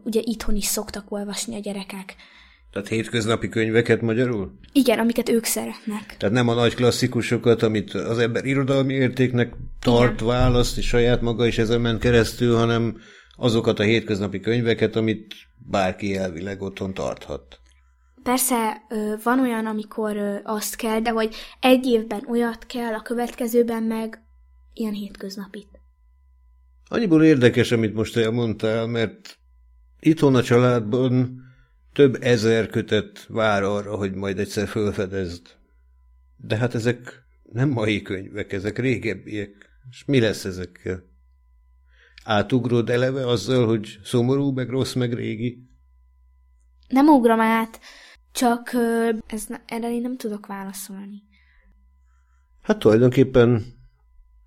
ugye itthon is szoktak olvasni a gyerekek. Tehát hétköznapi könyveket magyarul? Igen, amiket ők szeretnek. Tehát nem a nagy klasszikusokat, amit az ember irodalmi értéknek tart, választ, és saját maga is ezen ment keresztül, hanem azokat a hétköznapi könyveket, amit bárki elvileg otthon tarthat. Persze van olyan, amikor azt kell, de hogy egy évben olyat kell, a következőben meg ilyen hétköznapit. Annyiból érdekes, amit most elmondtál, mert itthon a családban több ezer kötet vár arra, hogy majd egyszer fölfedezd. De hát ezek nem mai könyvek, ezek régebbiek. És mi lesz ezekkel? Átugrod eleve azzal, hogy szomorú, meg rossz, meg régi? Nem ugrom át, csak ez, erre én nem tudok válaszolni. Hát tulajdonképpen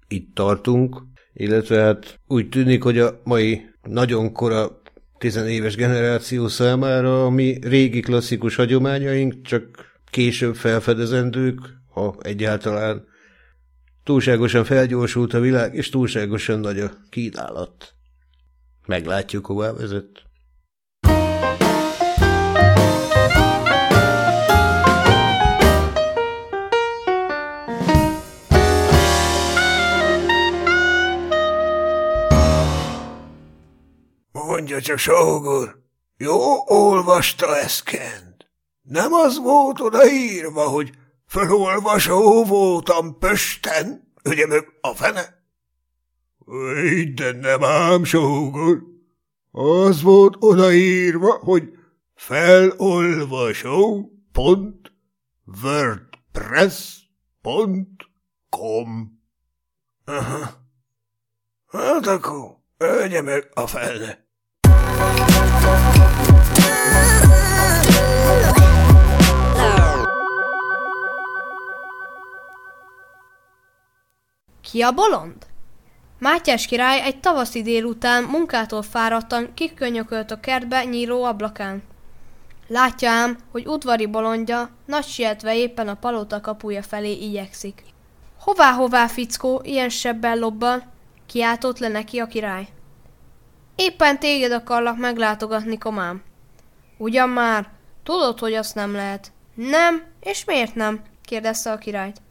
itt tartunk, illetve hát úgy tűnik, hogy a mai nagyon kora tizenéves generáció számára a mi régi klasszikus hagyományaink csak később felfedezendők, ha egyáltalán túlságosan felgyorsult a világ, és túlságosan nagy a kínálat. Meglátjuk, hová vezet. Mondja csak, sógor, jó olvasta Eszkent? Nem az volt odaírva, hogy felolvasó voltam Pösten, ugye meg a fene? De nem ám, sógor. Az volt odaírva, hogy felolvasó pont wordpress pont com. Aha. Hát akkor ölje meg a fene. Ki a bolond? Mátyás király egy tavaszi délután munkától fáradtan kikönyökölt a kertbe nyíró ablakán. Látja ám, hogy udvari bolondja nagy sietve éppen a palota kapuja felé igyekszik. Hová-hová, fickó, ilyen sebben lobban? Kiáltott le neki a király. Éppen téged akarlak meglátogatni, komám. Ugyan már, tudod, hogy azt nem lehet. Nem, és miért nem? kérdezte a királyt.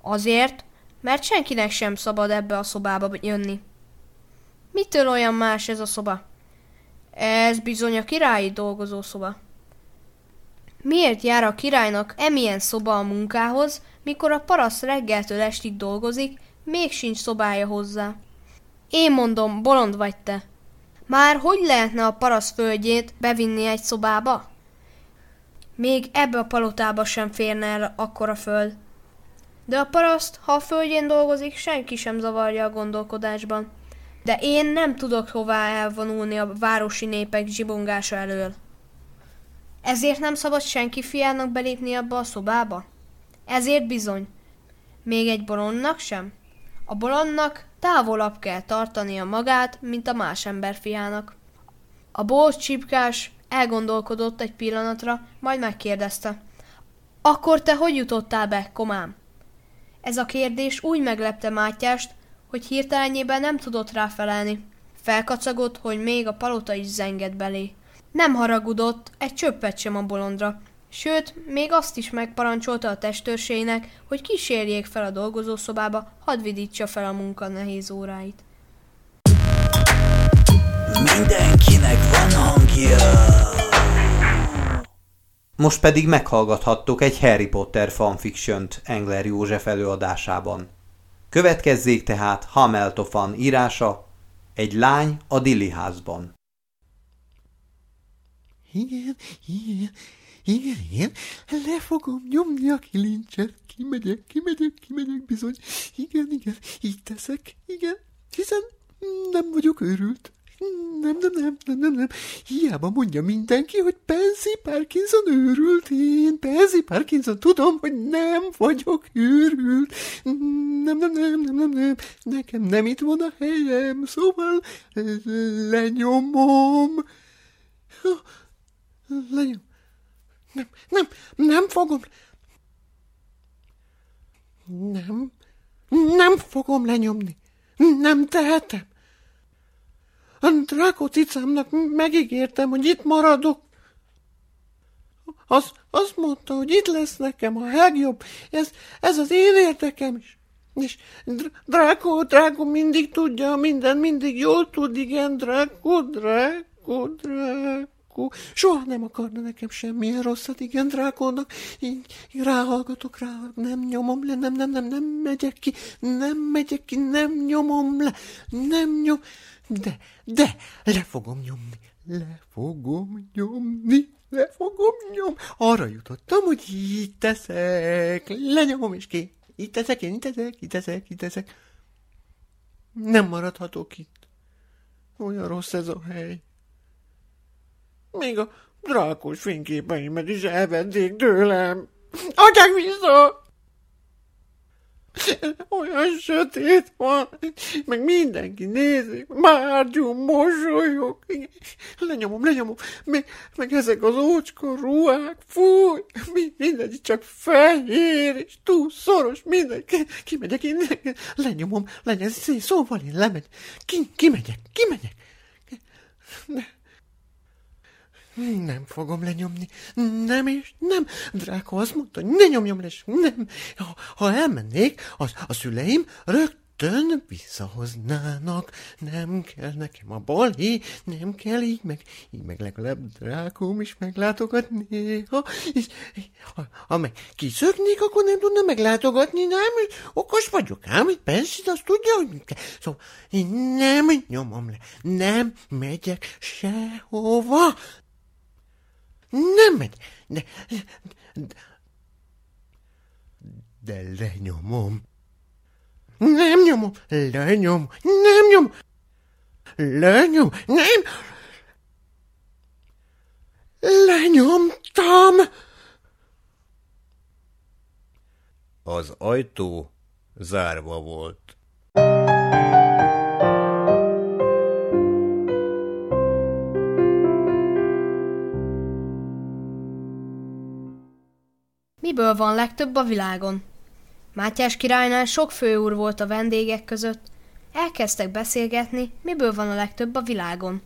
Azért, mert senkinek sem szabad ebbe a szobába jönni. Mitől olyan más ez a szoba? Ez bizony a királyi dolgozószoba. Miért jár a királynak emilyen szoba a munkához, mikor a paraszt reggeltől estig dolgozik, még sincs szobája hozzá? Én mondom, bolond vagy te. Már hogy lehetne a paraszt földjét bevinni egy szobába? Még ebbe a palotába sem férne el akkora föld. De a paraszt, ha a földjén dolgozik, senki sem zavarja a gondolkodásban. De én nem tudok hová elvonulni a városi népek zsibongása elől. Ezért nem szabad senki fiának belépni abba a szobába? Ezért bizony. Még egy bolondnak sem? A bolondnak távolabb kell tartania magát, mint a más ember fiának. A bóz csipkás elgondolkodott egy pillanatra, majd megkérdezte. Akkor te hogy jutottál be, komám? Ez a kérdés úgy meglepte Mátyást, hogy hirtelenjében nem tudott ráfelelni. Felkacagott, hogy még a palota is zenged belé. Nem haragudott egy csöppet sem a bolondra, sőt, még azt is megparancsolta a testőrsének, hogy kísérjék fel a dolgozószobába, hadd vidítsa fel a munka nehéz óráit. Mindenkinek van hangja. Most pedig meghallgathattok egy Harry Potter fanfiction-t Engler József előadásában. Következzék tehát Hameltofan írása, egy lány a Dilli házban. Igen, igen, igen, igen, le fogom nyomni a kilincset, kimegyek, kimegyek, kimegyek bizony, igen, igen, így teszek, igen, hiszen nem vagyok őrült. Nem, nem, nem, nem, nem, nem. Hiába mondja mindenki, hogy Pansy Parkinson őrült. Én Pansy Parkinson tudom, hogy nem vagyok őrült. Nem, nem, nem, nem, nem, nem. Nekem nem itt van a helyem, szóval lenyomom. Lenyom. Nem, nem, nem fogom. Nem, nem fogom lenyomni. Nem tehetem. A drákocicámnak megígértem, hogy itt maradok. Az, azt mondta, hogy itt lesz nekem a legjobb. Ez, ez az én érdekem is. És Dráko, Dráko mindig tudja, minden mindig jól tud, igen, Dráko, Dráko, Dráko. Soha nem akarna nekem semmilyen rosszat, igen, Drákónak. Így, így ráhallgatok rá, nem nyomom le, nem, nem, nem, nem megyek ki, nem megyek ki, nem nyomom le, nem nyom... De, de, le fogom nyomni, le fogom nyomni, le fogom nyomni. Arra jutottam, hogy így teszek, lenyomom és ki. Itt teszek, én itt teszek, itt teszek, itt teszek. Nem maradhatok itt. Olyan rossz ez a hely. Még a drákos fényképeimet is elvették tőlem. Adják vissza! Olyan sötét van, meg mindenki nézi, márgyú, mosolyog. Lenyomom, lenyomom, meg, meg ezek az ócska ruhák, fúj, mindegy, csak fehér, és túl szoros, minden, kimegyek én, lenyomom, legyen szóval én lemegy, ki, kimegyek, kimegyek. De, nem fogom lenyomni. Nem és nem. Dráko azt mondta, hogy ne nyomjam le, nem. Ha, ha elmennék, az, a szüleim rögtön visszahoznának. Nem kell nekem a balhé, nem kell így meg, így meg legalább drákóm is meglátogatni néha. És, ha, ha meg kiszöknék, akkor nem tudna meglátogatni, nem? Okos vagyok, ám, persze, azt tudja, hogy kell. Szóval én nem nyomom le, nem megyek sehova. Nem megy. De, de, lenyomom. Nem nyomom, lenyom, nem nyom, lenyom, nem. Lenyomtam. Az ajtó zárva volt. Miből van legtöbb a világon? Mátyás királynál sok főúr volt a vendégek között. Elkezdtek beszélgetni, miből van a legtöbb a világon.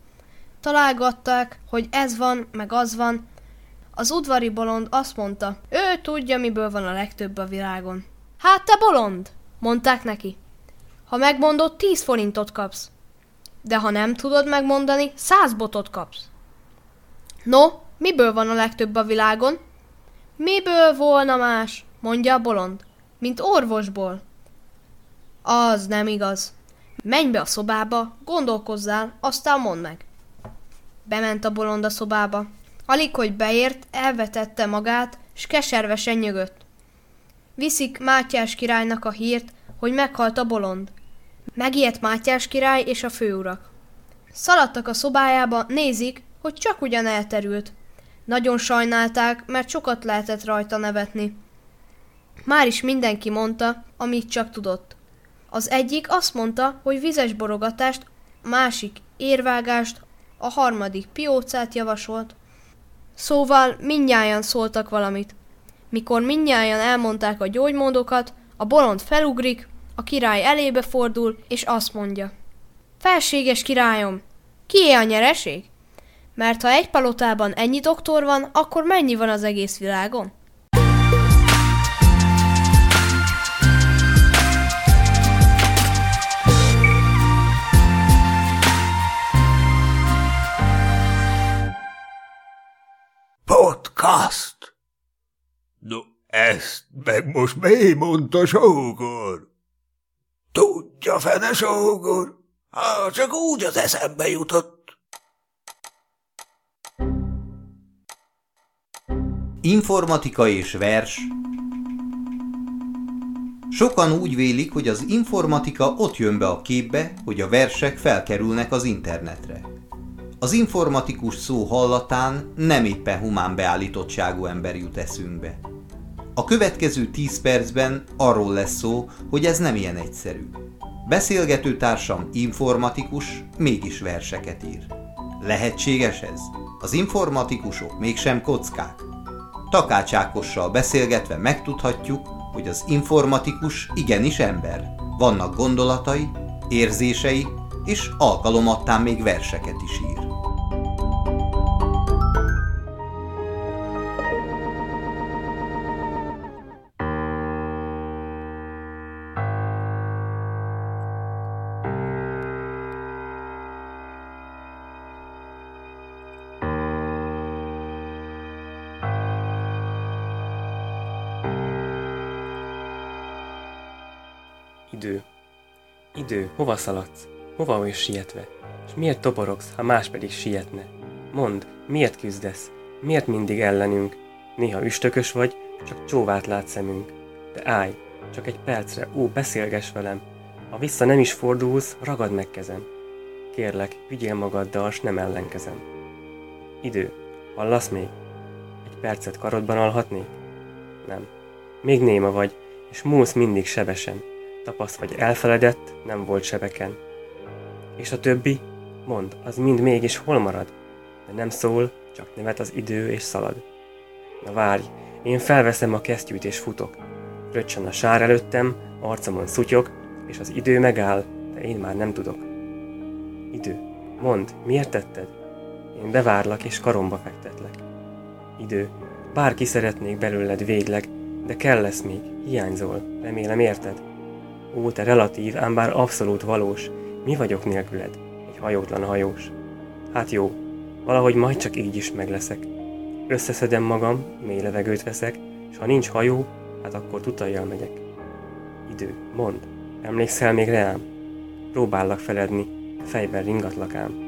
Találgatták, hogy ez van, meg az van. Az udvari bolond azt mondta, ő tudja, miből van a legtöbb a világon. Hát te bolond, mondták neki. Ha megmondod, tíz forintot kapsz. De ha nem tudod megmondani, száz botot kapsz. No, miből van a legtöbb a világon? Miből volna más, mondja a bolond, mint orvosból. Az nem igaz. Menj be a szobába, gondolkozzál, aztán mondd meg. Bement a bolond a szobába. Alig, hogy beért, elvetette magát, s keservesen nyögött. Viszik Mátyás királynak a hírt, hogy meghalt a bolond. Megijedt Mátyás király és a főurak. Szaladtak a szobájába, nézik, hogy csak ugyan elterült. Nagyon sajnálták, mert sokat lehetett rajta nevetni. Már is mindenki mondta, amit csak tudott. Az egyik azt mondta, hogy vizes borogatást, másik érvágást, a harmadik piócát javasolt. Szóval mindnyájan szóltak valamit. Mikor mindnyájan elmondták a gyógymódokat, a bolond felugrik, a király elébe fordul, és azt mondja. Felséges királyom, kié a nyereség? Mert ha egy palotában ennyi doktor van, akkor mennyi van az egész világon? Podcast! No, ezt meg most mi mondta sógor? Tudja, fene sógor? Ha csak úgy az eszembe jutott. Informatika és vers Sokan úgy vélik, hogy az informatika ott jön be a képbe, hogy a versek felkerülnek az internetre. Az informatikus szó hallatán nem éppen humán beállítottságú ember jut eszünkbe. A következő 10 percben arról lesz szó, hogy ez nem ilyen egyszerű. Beszélgető társam informatikus, mégis verseket ír. Lehetséges ez? Az informatikusok mégsem kockák? Takács Ákossal beszélgetve megtudhatjuk, hogy az informatikus igenis ember. Vannak gondolatai, érzései, és alkalomattán még verseket is ír. Idő, hova szaladsz? Hova vagy sietve? És miért toporogsz, ha más pedig sietne? Mondd, miért küzdesz? Miért mindig ellenünk? Néha üstökös vagy, csak csóvát lát szemünk. De állj, csak egy percre, ó, beszélges velem. Ha vissza nem is fordulsz, ragad meg kezem. Kérlek, vigyél magaddal, s nem ellenkezem. Idő, hallasz még? Egy percet karodban alhatnék? Nem. Még néma vagy, és múlsz mindig sebesen. Tapaszt vagy elfeledett, nem volt sebeken. És a többi? Mond, az mind mégis hol marad? De nem szól, csak nevet az idő és szalad. Na várj, én felveszem a kesztyűt és futok. Röccsen a sár előttem, arcomon szutyog, és az idő megáll, de én már nem tudok. Idő, mond, miért tetted? Én bevárlak és karomba fektetlek. Idő, bárki szeretnék belőled végleg, de kell lesz még, hiányzol, remélem érted? Ó, te relatív, ám bár abszolút valós, mi vagyok nélküled? Egy hajótlan hajós. Hát jó, valahogy majd csak így is megleszek. Összeszedem magam, mély levegőt veszek, és ha nincs hajó, hát akkor tutajjal megyek. Idő, mond, emlékszel még reám? Próbállak feledni, fejben ringatlak ám.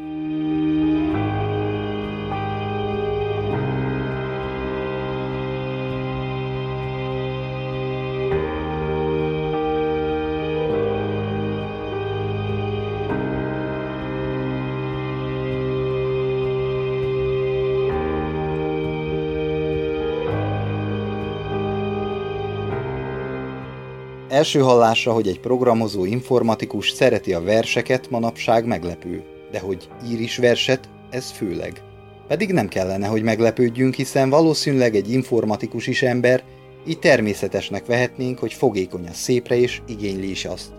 Első hallásra, hogy egy programozó informatikus szereti a verseket, manapság meglepő, de hogy ír is verset, ez főleg. Pedig nem kellene, hogy meglepődjünk, hiszen valószínűleg egy informatikus is ember, így természetesnek vehetnénk, hogy fogékony a szépre és igényli is azt.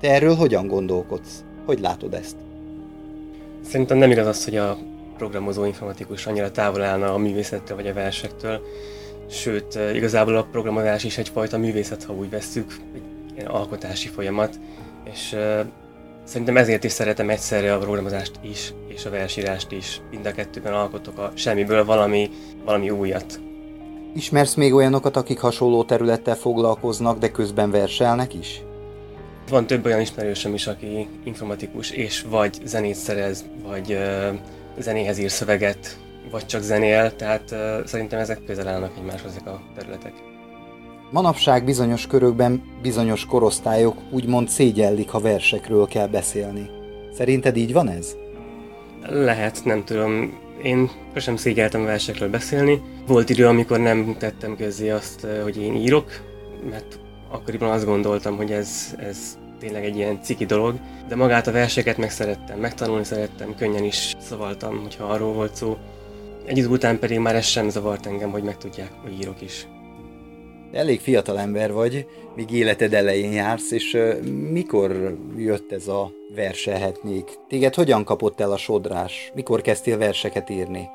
Te erről hogyan gondolkodsz? Hogy látod ezt? Szerintem nem igaz az, hogy a programozó informatikus annyira távol állna a művészettől vagy a versektől. Sőt, eh, igazából a programozás is egyfajta művészet, ha úgy vesszük, egy ilyen alkotási folyamat, és uh, szerintem ezért is szeretem egyszerre a programozást is, és a versírást is. Mind a kettőben alkotok a semmiből valami, valami újat. Ismersz még olyanokat, akik hasonló területtel foglalkoznak, de közben verselnek is? Van több olyan ismerősöm is, aki informatikus, és vagy zenét szerez, vagy uh, zenéhez ír szöveget, vagy csak zenél, tehát szerintem ezek közel állnak egymáshoz ezek a területek. Manapság bizonyos körökben bizonyos korosztályok úgymond szégyellik, ha versekről kell beszélni. Szerinted így van ez? Lehet, nem tudom. Én sem szégyeltem versekről beszélni. Volt idő, amikor nem tettem közzé azt, hogy én írok, mert akkoriban azt gondoltam, hogy ez, ez tényleg egy ilyen ciki dolog, de magát a verseket meg szerettem, megtanulni szerettem, könnyen is szavaltam, hogyha arról volt szó. Egy idő után pedig már ez sem zavart engem, hogy megtudják, hogy írok is. Elég fiatal ember vagy, míg életed elején jársz, és mikor jött ez a verselhetnék? Téged hogyan kapott el a sodrás? Mikor kezdtél verseket írni?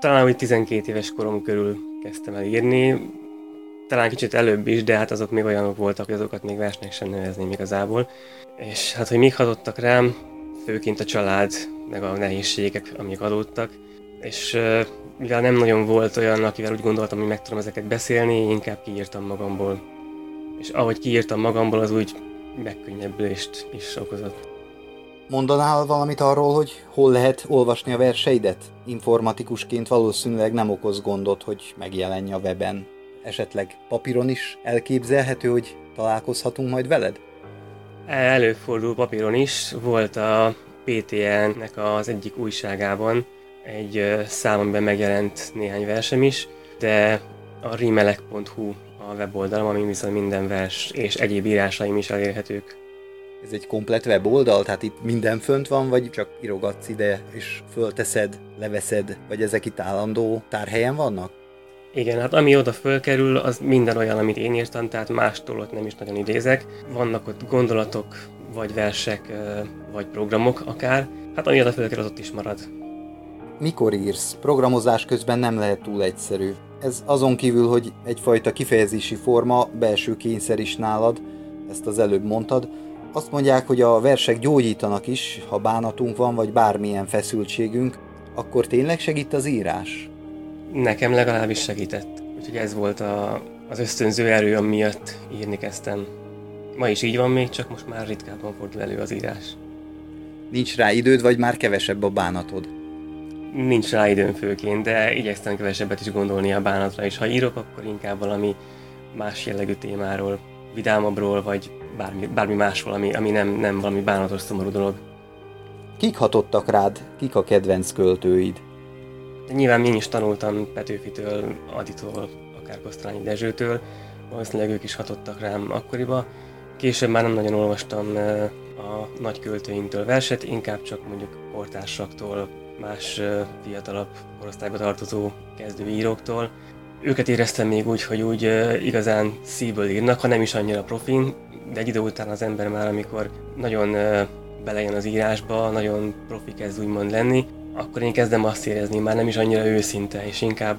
Talán, hogy 12 éves korom körül kezdtem el írni, talán kicsit előbb is, de hát azok még olyanok voltak, hogy azokat még versnek sem nevezném igazából. És hát, hogy még hatottak rám, főként a család, meg a nehézségek, amik adódtak, és mivel nem nagyon volt olyan, akivel úgy gondoltam, hogy meg tudom ezeket beszélni, inkább kiírtam magamból. És ahogy kiírtam magamból, az úgy megkönnyebbülést is okozott. Mondanál valamit arról, hogy hol lehet olvasni a verseidet? Informatikusként valószínűleg nem okoz gondot, hogy megjelenje a weben. Esetleg papíron is elképzelhető, hogy találkozhatunk majd veled? Előfordul papíron is. Volt a PTN-nek az egyik újságában, egy szám, amiben megjelent néhány versem is, de a rimelek.hu a weboldalam, ami viszont minden vers és egyéb írásaim is elérhetők. Ez egy komplet weboldal, tehát itt minden fönt van, vagy csak írogatsz ide, és fölteszed, leveszed, vagy ezek itt állandó tárhelyen vannak? Igen, hát ami oda fölkerül, az minden olyan, amit én írtam, tehát mástól ott nem is nagyon idézek. Vannak ott gondolatok, vagy versek, vagy programok akár. Hát ami oda fölkerül, az ott is marad. Mikor írsz? Programozás közben nem lehet túl egyszerű. Ez azon kívül, hogy egyfajta kifejezési forma, belső kényszer is nálad, ezt az előbb mondtad, azt mondják, hogy a versek gyógyítanak is, ha bánatunk van, vagy bármilyen feszültségünk, akkor tényleg segít az írás? Nekem legalábbis segített. Úgyhogy ez volt a, az ösztönző erő, ami miatt írni kezdtem. Ma is így van még, csak most már ritkábban fordul elő az írás. Nincs rá időd, vagy már kevesebb a bánatod? Nincs rá időm főként, de igyekszem kevesebbet is gondolni a bánatra, és ha írok, akkor inkább valami más jellegű témáról, vidámabbról, vagy bármi, bármi másról, ami, ami nem, nem valami bánatos, szomorú dolog. Kik hatottak rád? Kik a kedvenc költőid? De nyilván én is tanultam Petőfitől, Aditól, akár Kosztolányi Dezsőtől, valószínűleg ők is hatottak rám akkoriba. Később már nem nagyon olvastam a nagy költőinktől verset, inkább csak mondjuk portársaktól, más fiatalabb korosztályba tartozó kezdőíróktól. Őket éreztem még úgy, hogy úgy igazán szívből írnak, ha nem is annyira profin, de egy idő után az ember már, amikor nagyon belejön az írásba, nagyon profi kezd úgymond lenni, akkor én kezdem azt érezni, már nem is annyira őszinte, és inkább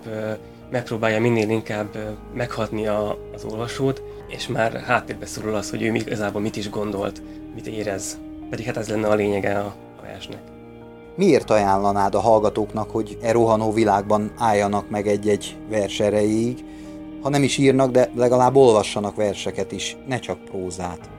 megpróbálja minél inkább meghatni a, az olvasót, és már háttérbe szorul az, hogy ő igazából mit is gondolt, mit érez. Pedig hát ez lenne a lényege a, a versnek. Miért ajánlanád a hallgatóknak, hogy e rohanó világban álljanak meg egy-egy vers erejéig, ha nem is írnak, de legalább olvassanak verseket is, ne csak prózát?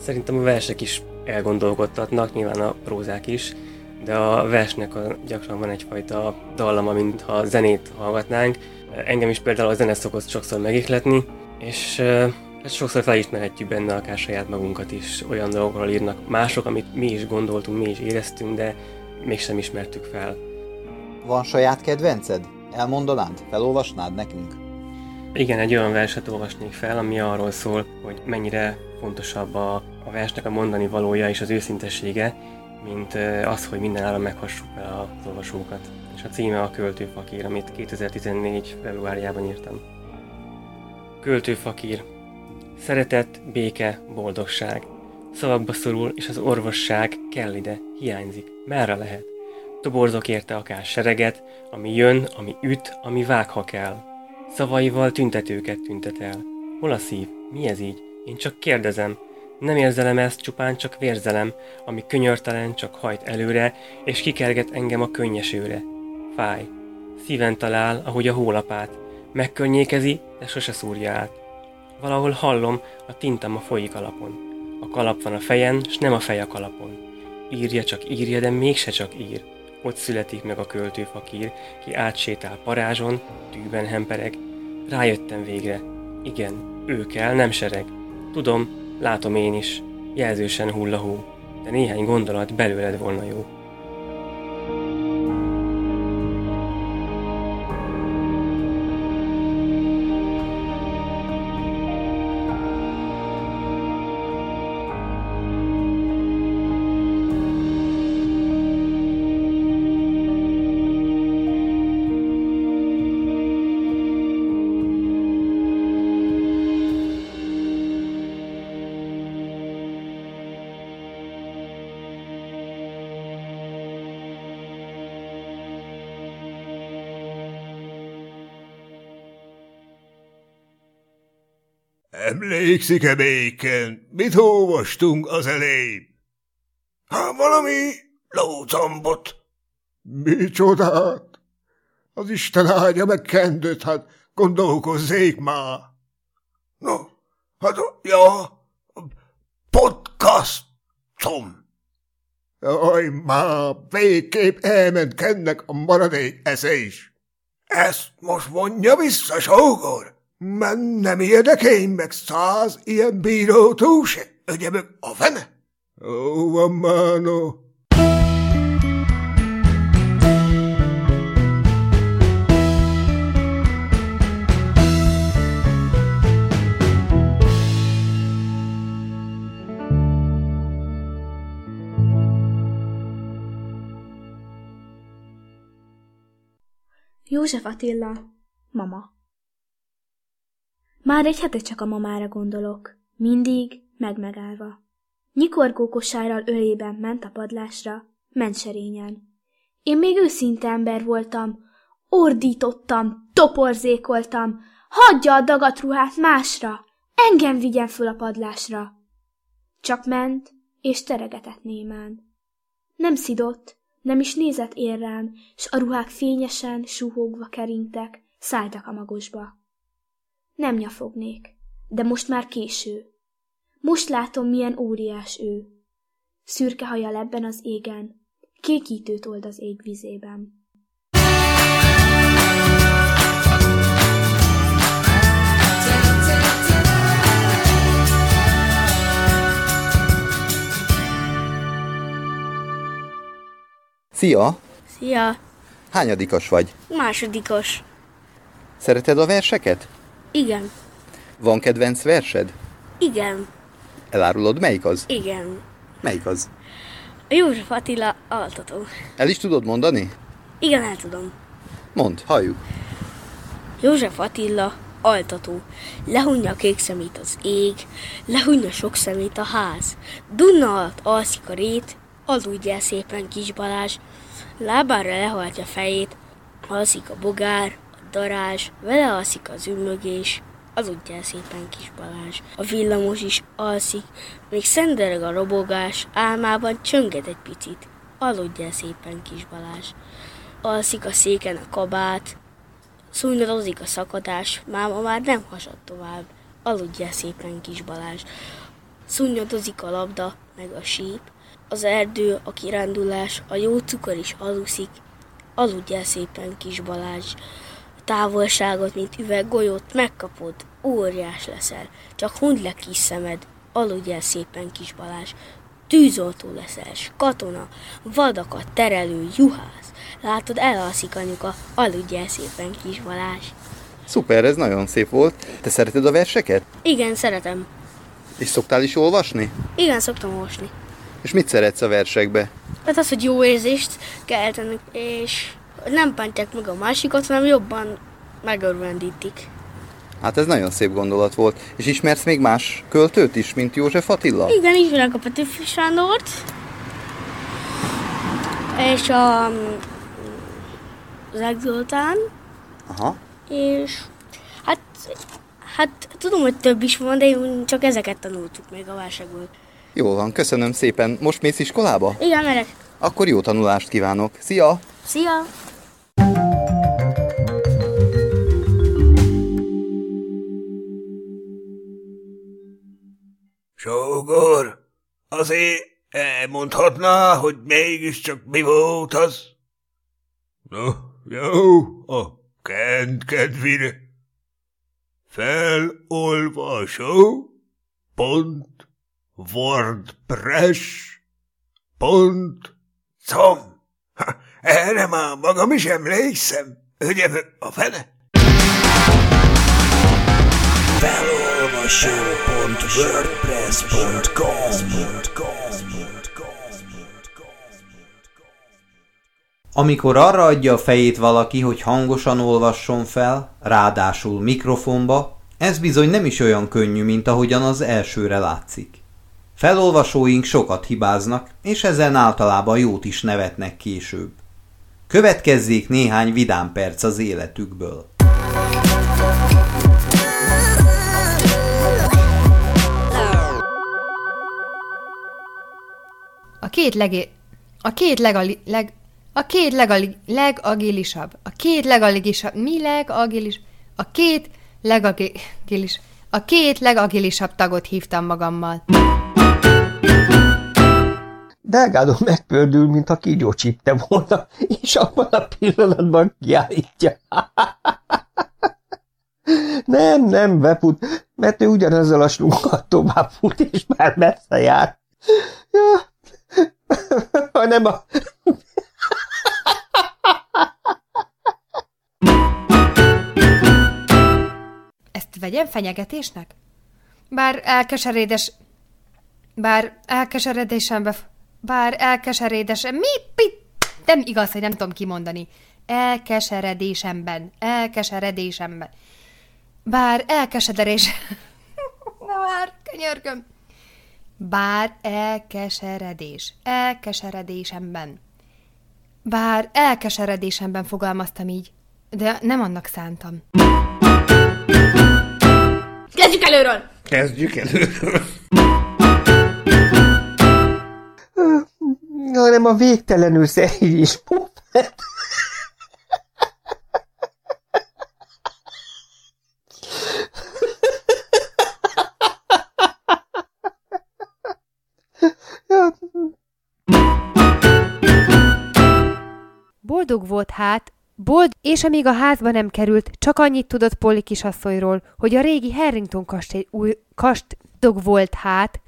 Szerintem a versek is elgondolkodtatnak, nyilván a prózák is, de a versnek a, gyakran van egyfajta dallama, mintha zenét hallgatnánk. Engem is például a zene szokott sokszor megihletni, és hát sokszor felismerhetjük benne akár saját magunkat is. Olyan dolgokról írnak mások, amit mi is gondoltunk, mi is éreztünk, de mégsem ismertük fel. Van saját kedvenced? Elmondanád? Felolvasnád nekünk? Igen, egy olyan verset olvasnék fel, ami arról szól, hogy mennyire fontosabb a, a versnek a mondani valója és az őszintessége, mint az, hogy minden áron meghassuk el az olvasókat. És a címe a Költőfakír, amit 2014. februárjában írtam. Költőfakír. Szeretet, béke, boldogság. Szavakba szorul, és az orvosság kell ide, hiányzik. Merre lehet? Toborzok érte akár sereget, ami jön, ami üt, ami vág, ha kell. Szavaival tüntetőket tüntet el. Hol a szív? Mi ez így? Én csak kérdezem, nem érzelem ezt, csupán csak vérzelem, ami könyörtelen csak hajt előre, és kikerget engem a könnyesőre. Fáj. Szíven talál, ahogy a hólapát. Megkönnyékezi, de sose szúrja át. Valahol hallom, a tintam a folyik alapon. A kalap van a fejen, s nem a fej a kalapon. Írja csak írja, de mégse csak ír. Ott születik meg a költőfakír, ki átsétál parázson, tűben hempereg. Rájöttem végre. Igen, Ő kell, nem sereg. Tudom, látom én is. Jelzősen hull a hó. De néhány gondolat belőled volna jó. Emlékszik-e béken, mit olvastunk az elején? Hát valami lócambot. Micsodát? Az Isten áldja meg kendőt, hát gondolkozzék már. No, hát, ja, podcastom. Jaj, már végképp elment kennek a maradék esze is. Ezt most vonja vissza, sógor? Men nem érdekeim meg száz ilyen bíró túlse, ögyebök a fene. Ó, van már, no. József Attila, mama. Már egy hete csak a mamára gondolok, mindig megmegállva. Nyikorgó kosárral ölében ment a padlásra, ment serényen. Én még őszinte ember voltam, ordítottam, toporzékoltam, hagyja a dagatruhát másra, engem vigyen föl a padlásra. Csak ment, és teregetett némán. Nem szidott, nem is nézett ér rám, s a ruhák fényesen, suhogva kerintek, szálltak a magosba. Nem nyafognék, de most már késő. Most látom, milyen óriás ő. Szürke haja lebben az égen, kékítőt old az ég vizében. Szia! Szia! Hányadikos vagy? Másodikos. Szereted a verseket? Igen. Van kedvenc versed? Igen. Elárulod, melyik az? Igen. Melyik az? A József Attila altató. El is tudod mondani? Igen, el tudom. Mondd, halljuk. József Attila altató. Lehunja a kék szemét az ég, lehunja sok szemét a ház. Dunna alatt alszik a rét, aludj el szépen kis Balázs. Lábára lehajtja fejét, alszik a bogár, darázs, vele alszik az ümmögés, aludj el szépen kis Balázs. A villamos is alszik, még szendereg a robogás, álmában csönget egy picit. Aludj el szépen kis Balázs. Alszik a széken a kabát, Szúnyodozik a szakadás, máma már nem hasad tovább. Aludj el szépen, kis Balázs. Szúnyodozik a labda, meg a síp. Az erdő, a kirándulás, a jó cukor is aluszik. Aludj el szépen, kis Balázs. Távolságot, mint üveggolyót megkapod, óriás leszel. Csak hundd le kis szemed, aludj el szépen, kis Balázs. Tűzoltó leszel, s katona, vadakat terelő, juhász. Látod, elalszik anyuka, aludj el szépen, kis Balázs. Szuper, ez nagyon szép volt. Te szereted a verseket? Igen, szeretem. És szoktál is olvasni? Igen, szoktam olvasni. És mit szeretsz a versekbe? Hát az, hogy jó érzést keltenek, és nem bántják meg a másikat, hanem jobban megörvendítik. Hát ez nagyon szép gondolat volt. És ismersz még más költőt is, mint József Attila? Igen, ismerek a Petőfi Sándort, és a Zeg Zoltán, Aha. és hát, hát tudom, hogy több is van, de én csak ezeket tanultuk még a válságból. Jól van, köszönöm szépen. Most mész iskolába? Igen, merek. Akkor jó tanulást kívánok. Szia! Szia! Sógor, azért elmondhatná, hogy mégiscsak mi volt az? No, jó, a kent kedvire. Felolvasó pont wordpress pont com. Erre már magam is emlékszem. Ügyevő a fene. Amikor arra adja a fejét valaki, hogy hangosan olvasson fel, ráadásul mikrofonba, ez bizony nem is olyan könnyű, mint ahogyan az elsőre látszik. Felolvasóink sokat hibáznak, és ezen általában jót is nevetnek később. Következzék néhány vidám perc az életükből. A két legé... A két legali... leg... A két legali... legagilisabb. A két legagilisabb... Mi legagilis... A két legagilis... A két legagilisabb tagot hívtam magammal. Delgado megpördül, mintha kígyó csípte volna, és abban a pillanatban kiállítja. nem, nem, befut, mert ő ugyanezzel a slunkkal tovább fut, és már messze jár. Ja, hanem a... Ezt vegyem fenyegetésnek? Bár elkeserédes... Bár elkeseredésembe... Bár elkeserédes... Mi? Mi? Nem igaz, hogy nem tudom kimondani. Elkeseredésemben. Elkeseredésemben. Bár elkeseredés... Na már, könyörgöm. Bár elkeseredés. Elkeseredésemben. Bár elkeseredésemben fogalmaztam így, de nem annak szántam. Kezdjük előről! Kezdjük előről. Hanem a végtelenül szerény és pofet. Boldog volt hát, bold, és amíg a házba nem került, csak annyit tudott Polly kisasszonyról, hogy a régi Harrington kastély új kastdog volt hát,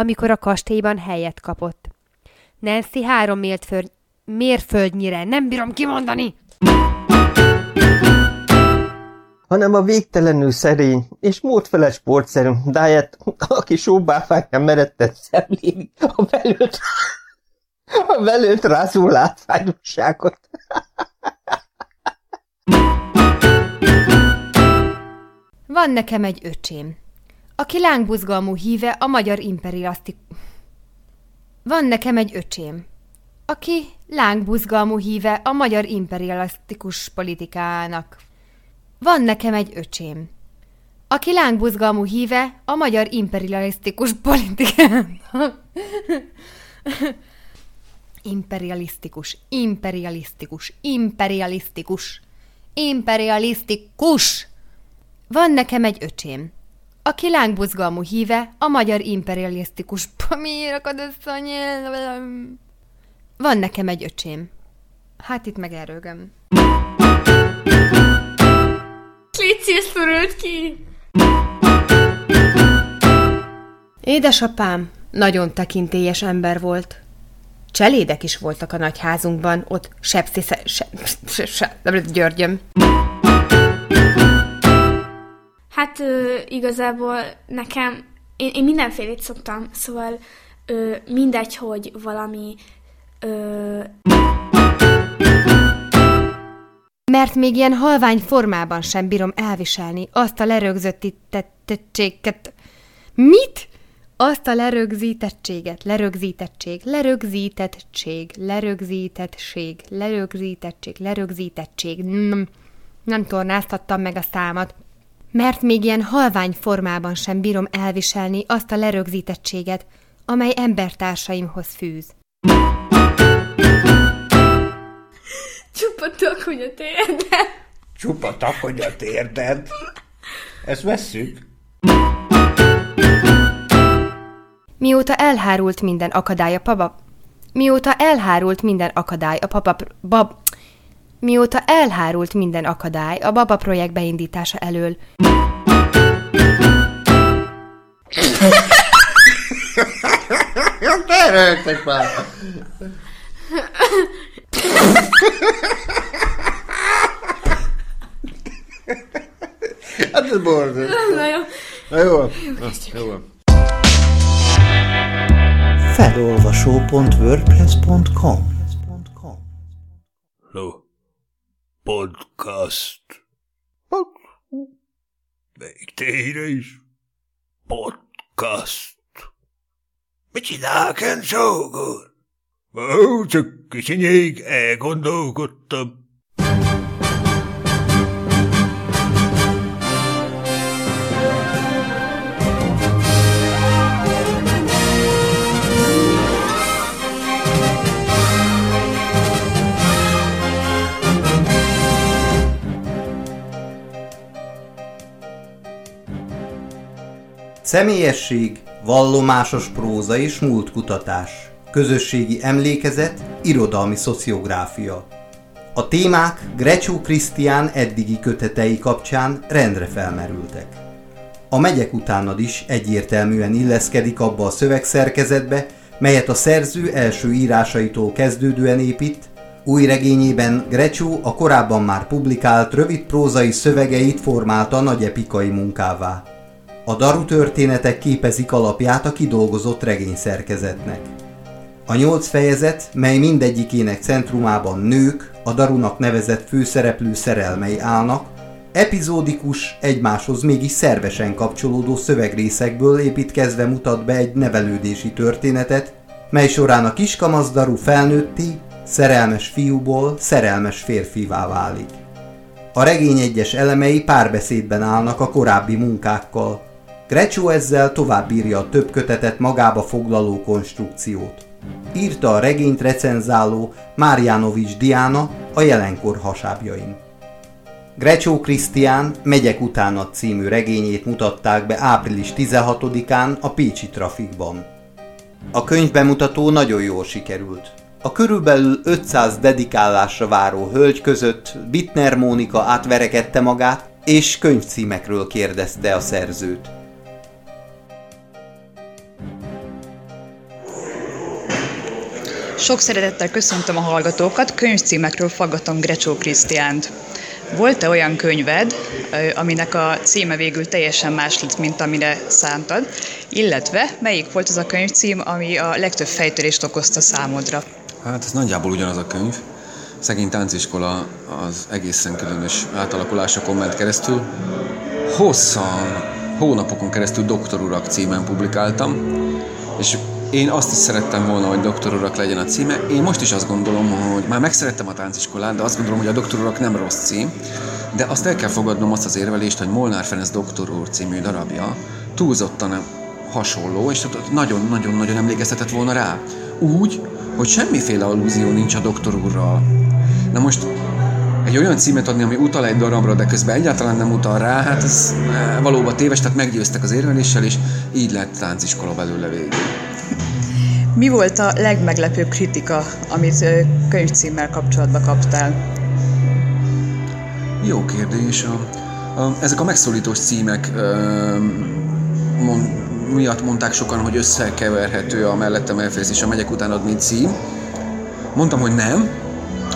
amikor a kastélyban helyet kapott. Nancy három mérföld, mérföldnyire, nem bírom kimondani! hanem a végtelenül szerény és módfeles sportszerű Diet, aki sóbáfányán meredtett szemléli a velőt, a velőt rázó látványosságot. Van nekem egy öcsém, aki lángbuzgalmú híve a magyar imperiasztik... Van nekem egy öcsém, aki lángbuzgalmú híve a magyar imperialisztikus politikának. Van nekem egy öcsém, aki lángbuzgalmú híve a magyar imperialisztikus politikának. imperialisztikus, imperialisztikus, imperialisztikus, imperialisztikus. Van nekem egy öcsém, aki lángbuzgalmú híve a magyar imperialisztikus... Miért akad össze a nyelvem? Van nekem egy öcsém. Hát itt meg erőgöm. Léci, ezt töröld ki! Édesapám nagyon tekintélyes ember volt. Cselédek is voltak a nagyházunkban, ott sepszi, se, se, se, se, Györgyöm. Hát ö, igazából nekem, én, én mindenfélét szoktam, szóval ö, mindegy, hogy valami ö, Mert még ilyen halvány formában sem bírom elviselni azt a lerögzítettséget. Mit? Azt a lerögzítettséget, lerögzítettség, lerögzítettség, lerögzítettség, lerögzítettség, lerögzítettség. Nem, nem tornáztattam meg a számat. Mert még ilyen halvány formában sem bírom elviselni azt a lerögzítettséget, amely embertársaimhoz fűz. Csupa takony a térded. Csupa takony a térded. Ezt vesszük. Mióta elhárult minden akadály a papa... Mióta elhárult minden akadály a papa... Bab... Mióta elhárult minden akadály a Baba projekt beindítása elől, Ne rögtek már! Hát ez borzasztó. Na jó. Na jó. Jó. Felolvasó.wordpress.com Podcast. Még tényre is. Podcast. Mit csinál, Ken Sógor? Ó, csak kicsinyék, elgondolkodtam. Személyesség, vallomásos próza és múltkutatás, közösségi emlékezet, irodalmi szociográfia. A témák Grecsó Krisztián eddigi kötetei kapcsán rendre felmerültek. A megyek utánad is egyértelműen illeszkedik abba a szövegszerkezetbe, melyet a szerző első írásaitól kezdődően épít, új regényében Grecsó a korábban már publikált rövid prózai szövegeit formálta nagy epikai munkává. A daru történetek képezik alapját a kidolgozott regényszerkezetnek. A nyolc fejezet, mely mindegyikének centrumában nők, a darunak nevezett főszereplő szerelmei állnak, epizódikus, egymáshoz mégis szervesen kapcsolódó szövegrészekből építkezve mutat be egy nevelődési történetet, mely során a kiskamasz daru felnőtti, szerelmes fiúból szerelmes férfivá válik. A regény egyes elemei párbeszédben állnak a korábbi munkákkal. Grecsó ezzel tovább írja a több kötetet magába foglaló konstrukciót. Írta a regényt recenzáló Márjánovics Diana a jelenkor hasábjain. Grecsó Krisztián Megyek utánat című regényét mutatták be április 16-án a Pécsi Trafikban. A könyvbemutató nagyon jól sikerült. A körülbelül 500 dedikálásra váró hölgy között Bittner Mónika átverekedte magát, és könyvcímekről kérdezte a szerzőt. Sok szeretettel köszöntöm a hallgatókat, könyvcímekről faggatom Grecsó Krisztiánt. Volt-e olyan könyved, aminek a címe végül teljesen más lett, mint amire szántad, illetve melyik volt az a könyvcím, ami a legtöbb fejtörést okozta számodra? Hát ez nagyjából ugyanaz a könyv. Szegény tánciskola az egészen különös átalakulásokon ment keresztül. Hosszan, hónapokon keresztül doktorurak címen publikáltam, és én azt is szerettem volna, hogy doktorurak legyen a címe. Én most is azt gondolom, hogy már megszerettem a tánciskolát, de azt gondolom, hogy a doktorurak nem rossz cím. De azt el kell fogadnom azt az érvelést, hogy Molnár Ferenc doktor úr című darabja túlzottan hasonló, és nagyon-nagyon-nagyon emlékeztetett volna rá. Úgy, hogy semmiféle allúzió nincs a doktor úrral. Na most egy olyan címet adni, ami utal egy darabra, de közben egyáltalán nem utal rá, hát ez eh, valóban téves, tehát meggyőztek az érveléssel, és így lett tánciskola belőle végül. Mi volt a legmeglepőbb kritika, amit könyvcímmel kapcsolatban kaptál? Jó kérdés. A, a, ezek a megszólítós címek ö, mon, miatt mondták sokan, hogy összekeverhető a mellettem elfejezés a megyek után adni cím. Mondtam, hogy nem,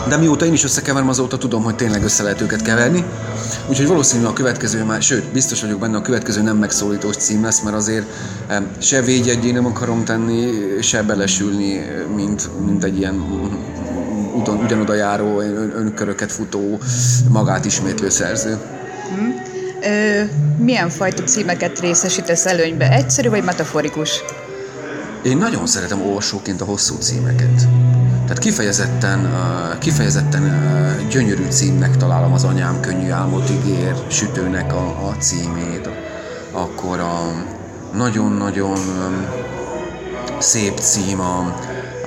de mióta én is összekeverem, azóta tudom, hogy tényleg össze lehet őket keverni. Úgyhogy valószínűleg a következő már, sőt, biztos vagyok benne, a következő nem megszólítós cím lesz, mert azért se védjegyé nem akarom tenni, se belesülni, mint, mint egy ilyen udon, ugyanoda járó, ön, önköröket futó, magát ismétlő szerző. Hm? Ö, milyen fajta címeket részesítesz előnybe? Egyszerű vagy metaforikus? Én nagyon szeretem olvasóként a hosszú címeket. Tehát kifejezetten, kifejezetten gyönyörű címnek találom az anyám könnyű álmot ígér, sütőnek a, a címét, akkor a nagyon-nagyon szép cím a,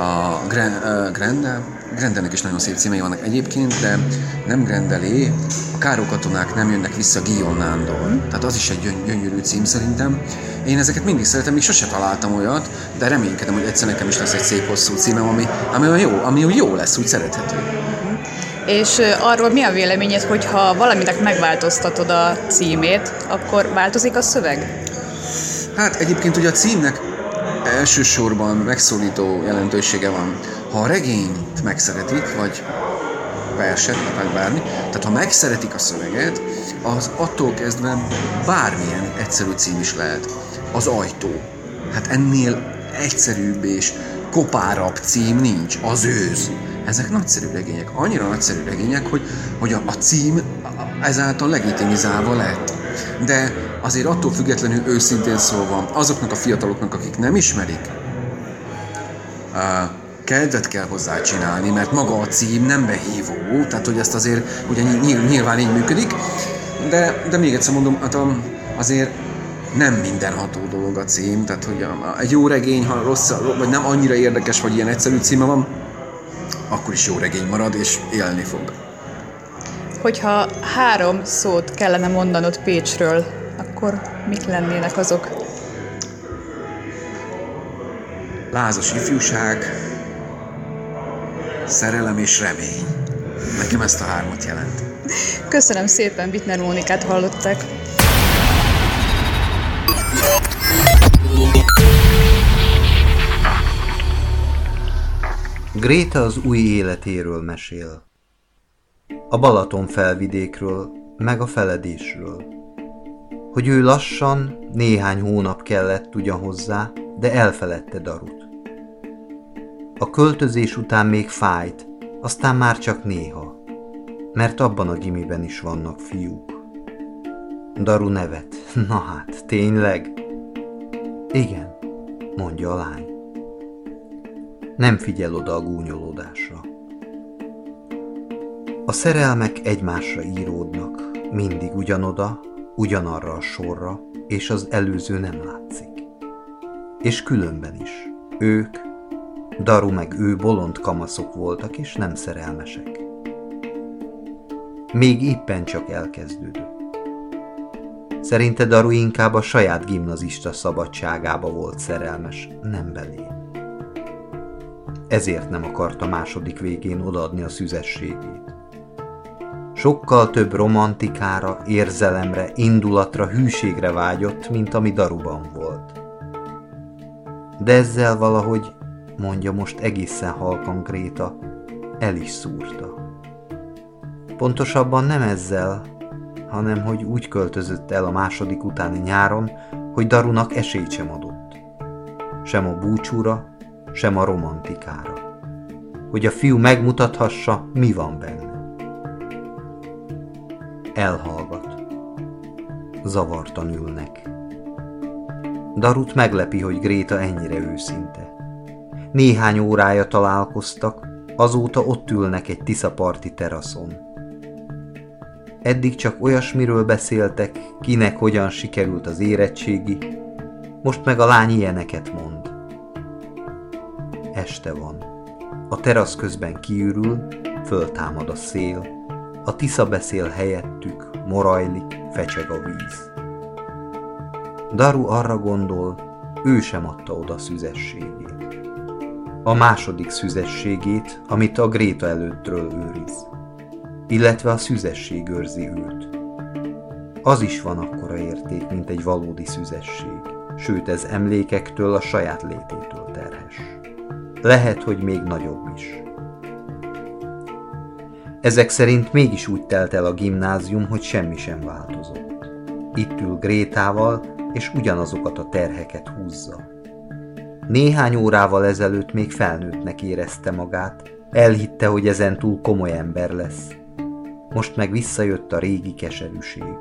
a Gre- Grendel, Grendelnek is nagyon szép címei vannak egyébként, de nem Grendelé, a Káró katonák nem jönnek vissza Guillaume Nándor. Tehát az is egy gyöny- gyönyörű cím szerintem. Én ezeket mindig szeretem, még sose találtam olyat, de reménykedem, hogy egyszer nekem is lesz egy szép hosszú címem, ami, ami jó, ami jó lesz, úgy szerethető. És arról mi a véleményed, hogy ha valaminek megváltoztatod a címét, akkor változik a szöveg? Hát egyébként ugye a címnek elsősorban megszólító jelentősége van. Ha a regényt megszeretik, vagy verset, vagy bármi, tehát ha megszeretik a szöveget, az attól kezdve bármilyen egyszerű cím is lehet. Az ajtó. Hát ennél egyszerűbb és kopárabb cím nincs. Az őz. Ezek nagyszerű regények. Annyira nagyszerű regények, hogy, hogy a, a cím ezáltal legitimizálva lett. De azért attól függetlenül őszintén szólva, azoknak a fiataloknak, akik nem ismerik, kedvet kell hozzá csinálni, mert maga a cím nem behívó, tehát hogy ezt azért ugye nyilván így működik, de, de még egyszer mondom, hát azért nem mindenható dolog a cím, tehát hogy a, egy jó regény, ha rossz, vagy nem annyira érdekes, vagy ilyen egyszerű címe van, akkor is jó regény marad, és élni fog. Hogyha három szót kellene mondanod Pécsről, akkor mik lennének azok? Lázas ifjúság, szerelem és remény. Nekem ezt a hármat jelent. Köszönöm szépen, Bitner Mónikát hallották. Gréta az új életéről mesél. A Balaton felvidékről, meg a feledésről. Hogy ő lassan, néhány hónap kellett ugyan hozzá, de elfeledte Darut. A költözés után még fájt, aztán már csak néha, mert abban a gimiben is vannak fiúk. Daru nevet. Na hát, tényleg? Igen, mondja a lány. Nem figyel oda a gúnyolódásra. A szerelmek egymásra íródnak, mindig ugyanoda, ugyanarra a sorra, és az előző nem látszik. És különben is. Ők, Daru meg ő bolond kamaszok voltak, és nem szerelmesek. Még éppen csak elkezdődött. Szerinte Daru inkább a saját gimnazista szabadságába volt szerelmes, nem belé. Ezért nem akarta második végén odaadni a szüzességét. Sokkal több romantikára, érzelemre, indulatra, hűségre vágyott, mint ami Daruban volt. De ezzel valahogy, mondja most egészen halkan Gréta, el is szúrta. Pontosabban nem ezzel, hanem hogy úgy költözött el a második utáni nyáron, hogy Darunak esélyt sem adott. Sem a búcsúra, sem a romantikára. Hogy a fiú megmutathassa, mi van benne. Elhallgat. Zavartan ülnek. Darut meglepi, hogy Gréta ennyire őszinte. Néhány órája találkoztak, azóta ott ülnek egy tiszaparti teraszon. Eddig csak olyasmiről beszéltek, kinek hogyan sikerült az érettségi, most meg a lány ilyeneket mond. Este van. A terasz közben kiürül, föltámad a szél, a tisza beszél helyettük, morajlik, fecseg a víz. Daru arra gondol, ő sem adta oda szüzességét. A második szüzességét, amit a Gréta előttről őriz illetve a szüzesség őrzi őt. Az is van akkora érték, mint egy valódi szüzesség, sőt ez emlékektől a saját lététől terhes. Lehet, hogy még nagyobb is. Ezek szerint mégis úgy telt el a gimnázium, hogy semmi sem változott. Itt ül Grétával, és ugyanazokat a terheket húzza. Néhány órával ezelőtt még felnőttnek érezte magát, elhitte, hogy ezen túl komoly ember lesz, most meg visszajött a régi keserűség.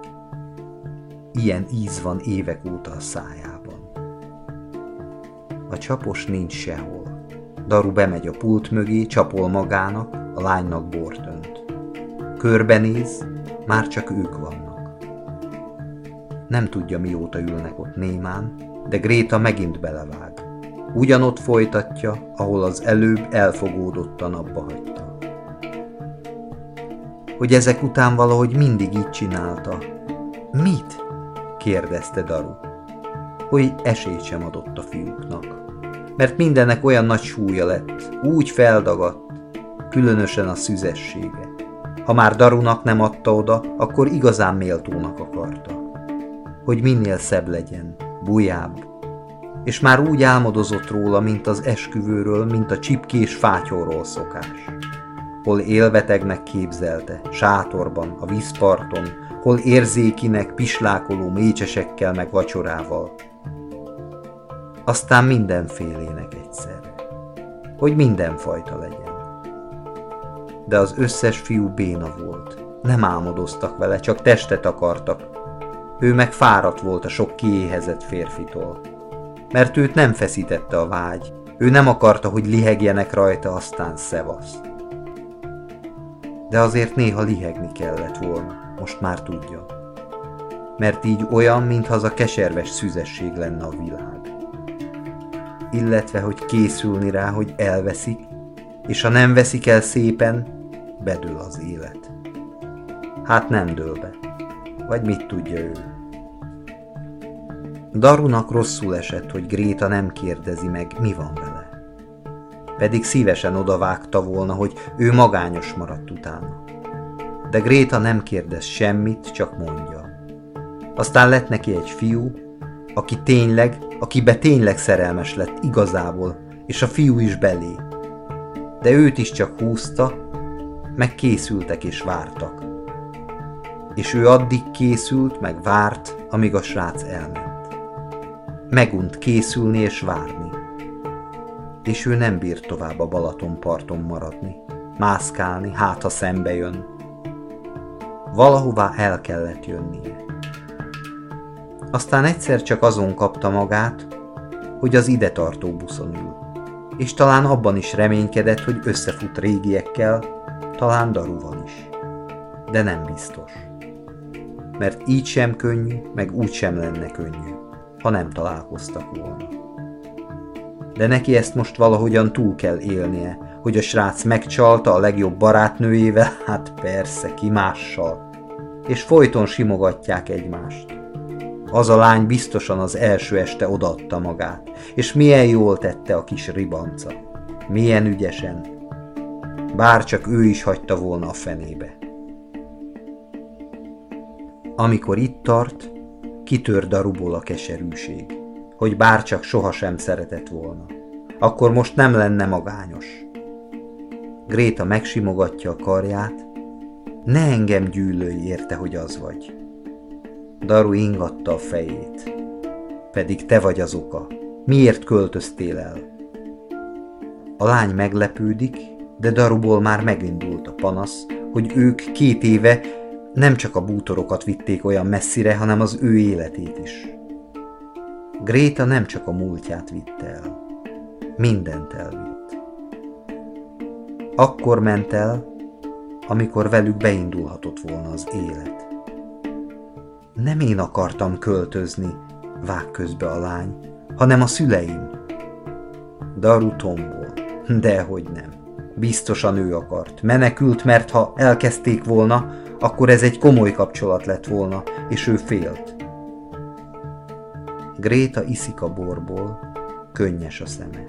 Ilyen íz van évek óta a szájában. A csapos nincs sehol. Daru bemegy a pult mögé, csapol magának, a lánynak bortönt. Körbenéz, már csak ők vannak. Nem tudja mióta ülnek ott némán, de Gréta megint belevág. Ugyanott folytatja, ahol az előbb elfogódottan abba hagyta hogy ezek után valahogy mindig így csinálta. Mit? kérdezte Daru. Hogy esélyt sem adott a fiúknak. Mert mindennek olyan nagy súlya lett, úgy feldagadt, különösen a szüzessége. Ha már Darunak nem adta oda, akkor igazán méltónak akarta. Hogy minél szebb legyen, bujább. És már úgy álmodozott róla, mint az esküvőről, mint a csipkés fátyóról szokás. Hol élvetegnek képzelte, sátorban, a vízparton, hol érzékinek, pislákoló mécsesekkel meg vacsorával. Aztán mindenfélének egyszerre. Hogy mindenfajta legyen. De az összes fiú béna volt. Nem álmodoztak vele, csak testet akartak. Ő meg fáradt volt a sok kiéhezett férfitól. Mert őt nem feszítette a vágy. Ő nem akarta, hogy lihegjenek rajta, aztán szevaszt. De azért néha lihegni kellett volna most már tudja. Mert így olyan, mintha az a keserves szüzesség lenne a világ. Illetve, hogy készülni rá, hogy elveszik, és ha nem veszik el szépen, bedől az élet. Hát nem dől be. Vagy mit tudja ő? Darunak rosszul esett, hogy Gréta nem kérdezi meg, mi van vele. Pedig szívesen odavágta volna, hogy ő magányos maradt utána de Gréta nem kérdez semmit, csak mondja. Aztán lett neki egy fiú, aki tényleg, akibe tényleg szerelmes lett igazából, és a fiú is belé. De őt is csak húzta, meg készültek és vártak. És ő addig készült, meg várt, amíg a srác elment. Megunt készülni és várni. És ő nem bírt tovább a Balatonparton maradni, mászkálni, hát ha szembe jön, Valahová el kellett jönnie. Aztán egyszer csak azon kapta magát, hogy az ide tartó buszon ül, és talán abban is reménykedett, hogy összefut régiekkel, talán Daruval is. De nem biztos. Mert így sem könnyű, meg úgy sem lenne könnyű, ha nem találkoztak volna. De neki ezt most valahogyan túl kell élnie, hogy a srác megcsalta a legjobb barátnőjével, hát persze, ki mással és folyton simogatják egymást. Az a lány biztosan az első este odaadta magát, és milyen jól tette a kis ribanca. Milyen ügyesen. Bár csak ő is hagyta volna a fenébe. Amikor itt tart, kitör daruból a keserűség, hogy bár csak sohasem szeretett volna. Akkor most nem lenne magányos. Gréta megsimogatja a karját, ne engem gyűlölj érte, hogy az vagy. Daru ingatta a fejét. Pedig te vagy az oka. Miért költöztél el? A lány meglepődik, de Daruból már megindult a panasz, hogy ők két éve nem csak a bútorokat vitték olyan messzire, hanem az ő életét is. Gréta nem csak a múltját vitte el. Mindent elvitt. Akkor ment el, amikor velük beindulhatott volna az élet. Nem én akartam költözni, vág közbe a lány, hanem a szüleim. Daru tombol, dehogy nem. Biztosan ő akart. Menekült, mert ha elkezdték volna, akkor ez egy komoly kapcsolat lett volna, és ő félt. Gréta iszik a borból, könnyes a szeme.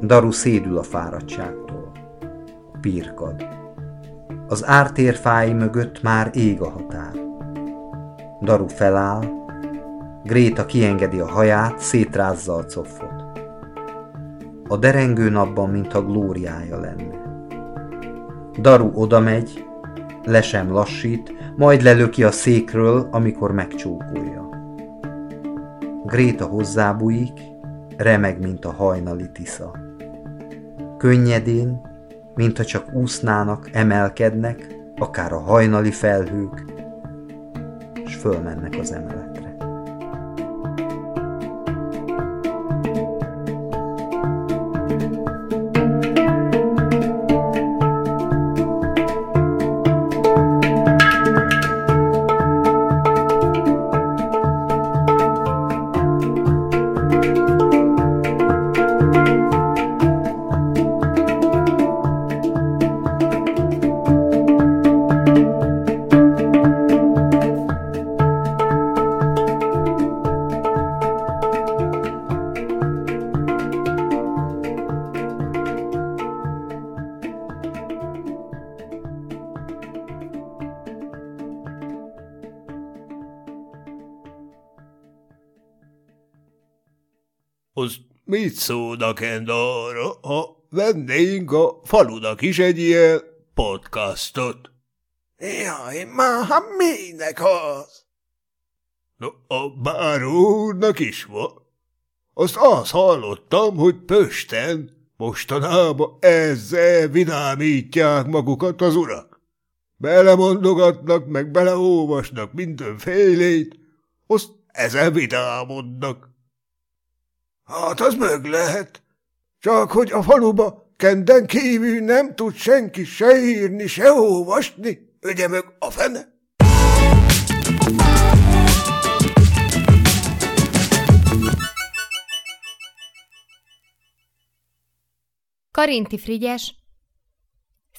Daru szédül a fáradtságtól. Pirkad. Az ártérfái mögött már ég a határ. Daru feláll, Gréta kiengedi a haját, szétrázza a coffot. A derengő napban, mintha glóriája lenne. Daru oda megy, le sem lassít, majd lelöki a székről, amikor megcsókolja. Gréta hozzábújik, remeg, mint a hajnali tisza. Könnyedén, mintha csak úsznának, emelkednek, akár a hajnali felhők, és fölmennek az emeletre. Az mit szólnak arra, ha vennénk a falunak is egy ilyen podcastot? Jaj, már hát minek az? No, a báró úrnak is van. Azt azt hallottam, hogy Pösten mostanában ezzel vidámítják magukat az urak. Belemondogatnak, meg beleolvasnak mindenfélét, azt ezen vidámodnak. Hát az mög lehet. Csak hogy a faluba kenden kívül nem tud senki se írni, se olvasni, ügye mög a fene. Karinti Frigyes,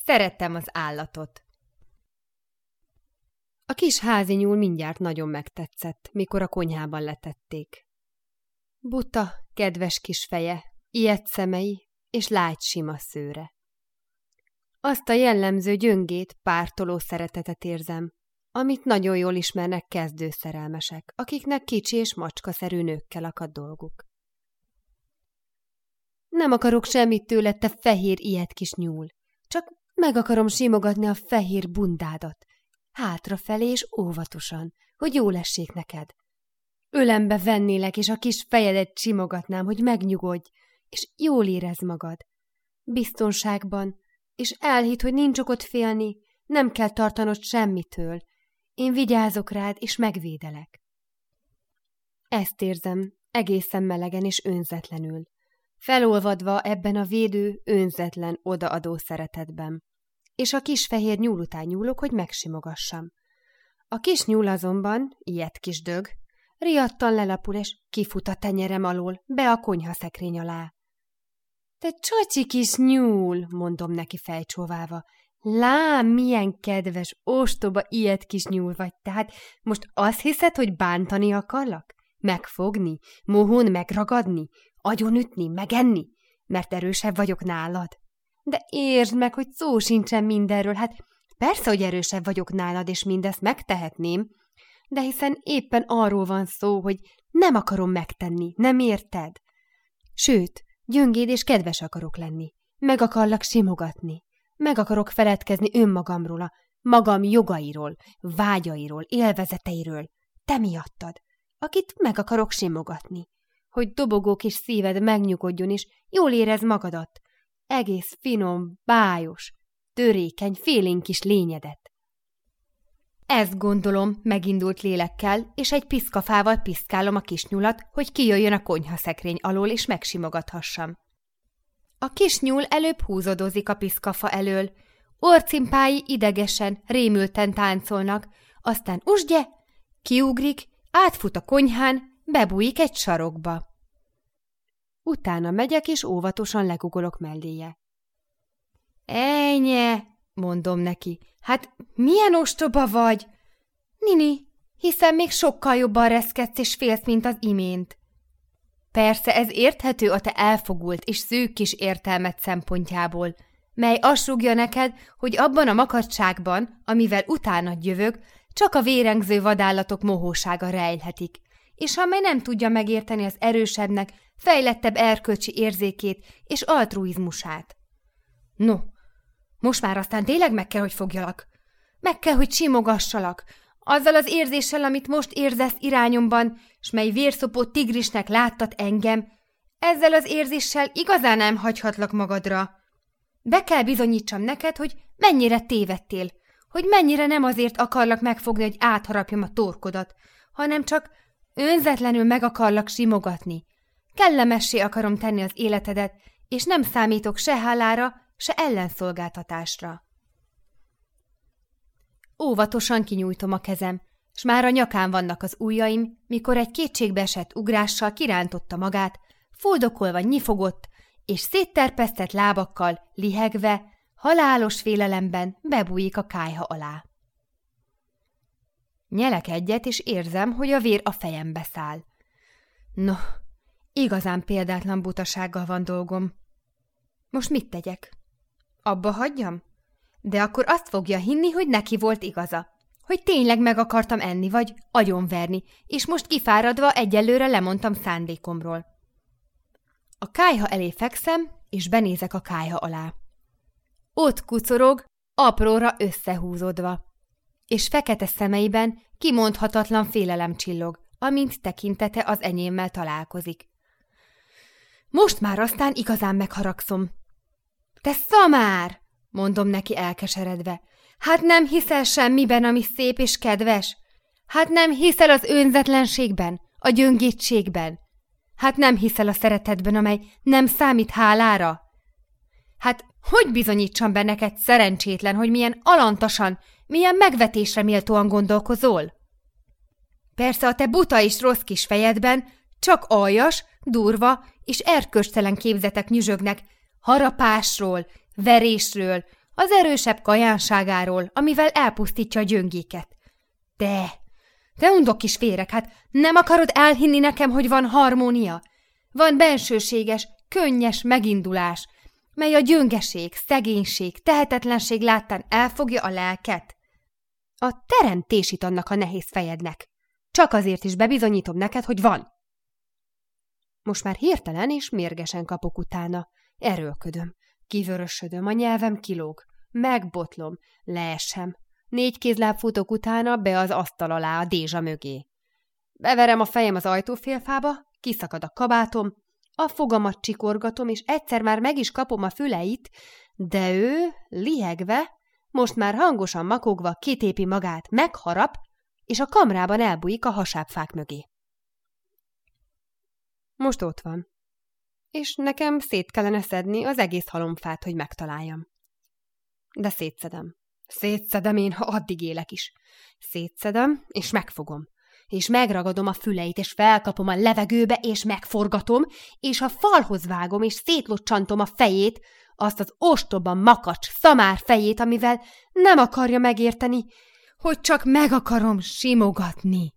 szerettem az állatot. A kis házi nyúl mindjárt nagyon megtetszett, mikor a konyhában letették. Buta, kedves kis feje, ilyet szemei és lágy sima szőre. Azt a jellemző gyöngét, pártoló szeretetet érzem, amit nagyon jól ismernek kezdőszerelmesek, akiknek kicsi és macskaszerű nőkkel akad dolguk. Nem akarok semmit tőle, te fehér ilyet kis nyúl. Csak meg akarom simogatni a fehér bundádat. Hátrafelé és óvatosan, hogy jó essék neked. Ölembe vennélek, és a kis fejedet simogatnám, hogy megnyugodj, és jól érez magad. Biztonságban, és elhitt, hogy nincs okot félni, nem kell tartanod semmitől. Én vigyázok rád, és megvédelek. Ezt érzem, egészen melegen és önzetlenül felolvadva ebben a védő, önzetlen, odaadó szeretetben. És a kis fehér nyúl után nyúlok, hogy megsimogassam. A kis nyúl azonban, ilyet kis dög, riadtan lelapul, és kifut a tenyerem alól, be a konyha szekrény alá. Te csacsi kis nyúl, mondom neki fejcsóválva. Lám, milyen kedves, ostoba, ilyet kis nyúl vagy, tehát most azt hiszed, hogy bántani akarlak? Megfogni? Mohón megragadni? agyonütni, megenni, mert erősebb vagyok nálad. De értsd meg, hogy szó sincsen mindenről, hát persze, hogy erősebb vagyok nálad, és mindezt megtehetném, de hiszen éppen arról van szó, hogy nem akarom megtenni, nem érted? Sőt, gyöngéd és kedves akarok lenni, meg akarlak simogatni, meg akarok feledkezni önmagamról, a magam jogairól, vágyairól, élvezeteiről, te miattad, akit meg akarok simogatni hogy dobogó kis szíved megnyugodjon, és jól érez magadat. Egész finom, bájos, törékeny, félénk kis lényedet. Ezt gondolom, megindult lélekkel, és egy piszkafával piszkálom a kis nyulat, hogy kijöjjön a konyhaszekrény alól, és megsimogathassam. A kis nyúl előbb húzódozik a piszkafa elől, orcimpái idegesen, rémülten táncolnak, aztán usgye, kiugrik, átfut a konyhán, Bebújik egy sarokba. Utána megyek, és óvatosan legugolok melléje. Ejnye, mondom neki, hát milyen ostoba vagy? Nini, hiszen még sokkal jobban reszkedsz és félsz, mint az imént. Persze ez érthető a te elfogult és szűk kis értelmet szempontjából, mely azt neked, hogy abban a makadságban, amivel utána jövök, csak a vérengző vadállatok mohósága rejlhetik, és amely nem tudja megérteni az erősebbnek, fejlettebb erkölcsi érzékét és altruizmusát. No, most már aztán tényleg meg kell, hogy fogjalak. Meg kell, hogy simogassalak, azzal az érzéssel, amit most érzesz irányomban, s mely vérszopó tigrisnek láttat engem, ezzel az érzéssel igazán nem hagyhatlak magadra. Be kell bizonyítsam neked, hogy mennyire tévedtél, hogy mennyire nem azért akarlak megfogni, hogy átharapjam a torkodat, hanem csak Önzetlenül meg akarlak simogatni. Kellemessé akarom tenni az életedet, és nem számítok se hálára, se ellenszolgáltatásra. Óvatosan kinyújtom a kezem, s már a nyakán vannak az ujjaim, mikor egy kétségbeesett ugrással kirántotta magát, foldokolva nyifogott, és szétterpesztett lábakkal, lihegve, halálos félelemben bebújik a kájha alá. Nyelek egyet, és érzem, hogy a vér a fejembe száll. No, igazán példátlan butasággal van dolgom. Most mit tegyek? Abba hagyjam? De akkor azt fogja hinni, hogy neki volt igaza. Hogy tényleg meg akartam enni, vagy agyonverni, és most kifáradva egyelőre lemondtam szándékomról. A kájha elé fekszem, és benézek a kájha alá. Ott kucorog, apróra összehúzódva, és fekete szemeiben kimondhatatlan félelem csillog, amint tekintete az enyémmel találkozik. Most már aztán igazán megharagszom. Te szamár! mondom neki elkeseredve. Hát nem hiszel semmiben, ami szép és kedves? Hát nem hiszel az önzetlenségben, a gyöngétségben? Hát nem hiszel a szeretetben, amely nem számít hálára? Hát hogy bizonyítsam be neked szerencsétlen, hogy milyen alantasan, milyen megvetésre méltóan gondolkozol? Persze a te buta és rossz kis fejedben csak aljas, durva és erköstelen képzetek nyüzsögnek harapásról, verésről, az erősebb kajánságáról, amivel elpusztítja a gyöngéket. De, te undok kis férek, hát nem akarod elhinni nekem, hogy van harmónia? Van bensőséges, könnyes megindulás, mely a gyöngeség, szegénység, tehetetlenség láttán elfogja a lelket. A teremtés itt annak a nehéz fejednek. Csak azért is bebizonyítom neked, hogy van. Most már hirtelen és mérgesen kapok utána. Erőlködöm. Kivörösödöm, a nyelvem kilóg. Megbotlom, leesem. Négy kézláb futok utána be az asztal alá a dézsa mögé. Beverem a fejem az ajtófélfába, kiszakad a kabátom, a fogamat csikorgatom, és egyszer már meg is kapom a füleit, de ő, lihegve, most már hangosan makogva kitépi magát, megharap, és a kamrában elbújik a hasábfák mögé. Most ott van. És nekem szét kellene szedni az egész halomfát, hogy megtaláljam. De szétszedem. Szétszedem én, ha addig élek is. Szétszedem, és megfogom. És megragadom a füleit, és felkapom a levegőbe, és megforgatom, és a falhoz vágom, és szétlocsantom a fejét, azt az ostoba makacs, szamár fejét, amivel nem akarja megérteni, hogy csak meg akarom simogatni.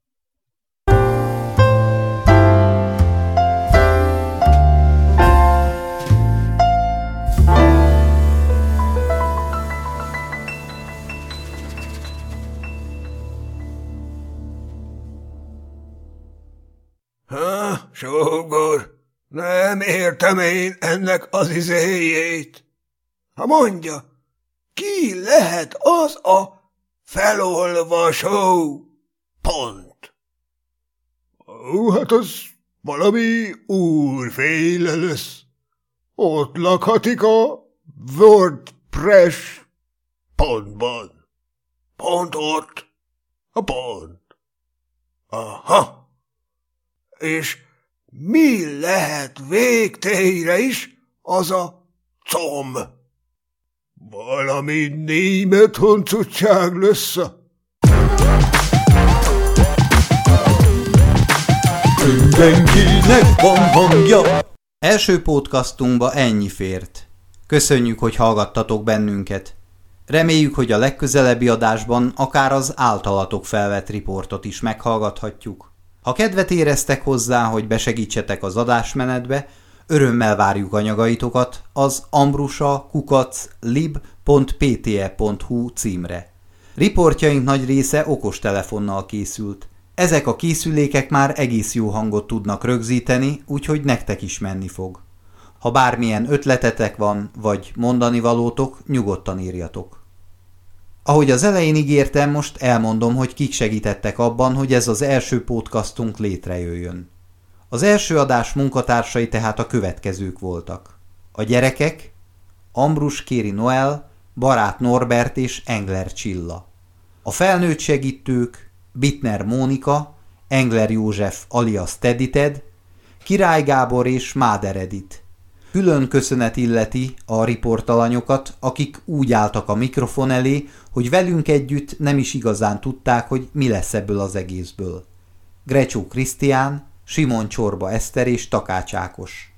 Sógor, nem értem én ennek az izéjét. Ha mondja, ki lehet az a felolvasó? Pont. Ó, hát az valami úrféle lesz. Ott lakhatik a WordPress pontban. Pont ott. A pont. Aha és mi lehet végtére is az a com? Valami német honcutság lesz a Mindenkinek van hangja! Első podcastunkba ennyi fért. Köszönjük, hogy hallgattatok bennünket. Reméljük, hogy a legközelebbi adásban akár az általatok felvett riportot is meghallgathatjuk. Ha kedvet éreztek hozzá, hogy besegítsetek az adásmenetbe, örömmel várjuk anyagaitokat az ambrusa kukac lib.pte.hu címre. Riportjaink nagy része okostelefonnal készült. Ezek a készülékek már egész jó hangot tudnak rögzíteni, úgyhogy nektek is menni fog. Ha bármilyen ötletetek van, vagy mondani valótok, nyugodtan írjatok. Ahogy az elején ígértem, most elmondom, hogy kik segítettek abban, hogy ez az első podcastunk létrejöjjön. Az első adás munkatársai tehát a következők voltak. A gyerekek, Ambrus Kéri Noel, Barát Norbert és Engler Csilla. A felnőtt segítők, Bitner Mónika, Engler József alias Tedited, Király Gábor és Máder Edith. Külön köszönet illeti a riportalanyokat, akik úgy álltak a mikrofon elé, hogy velünk együtt nem is igazán tudták, hogy mi lesz ebből az egészből. Grecsó Krisztián, Simon Csorba Eszter és Takács Ákos.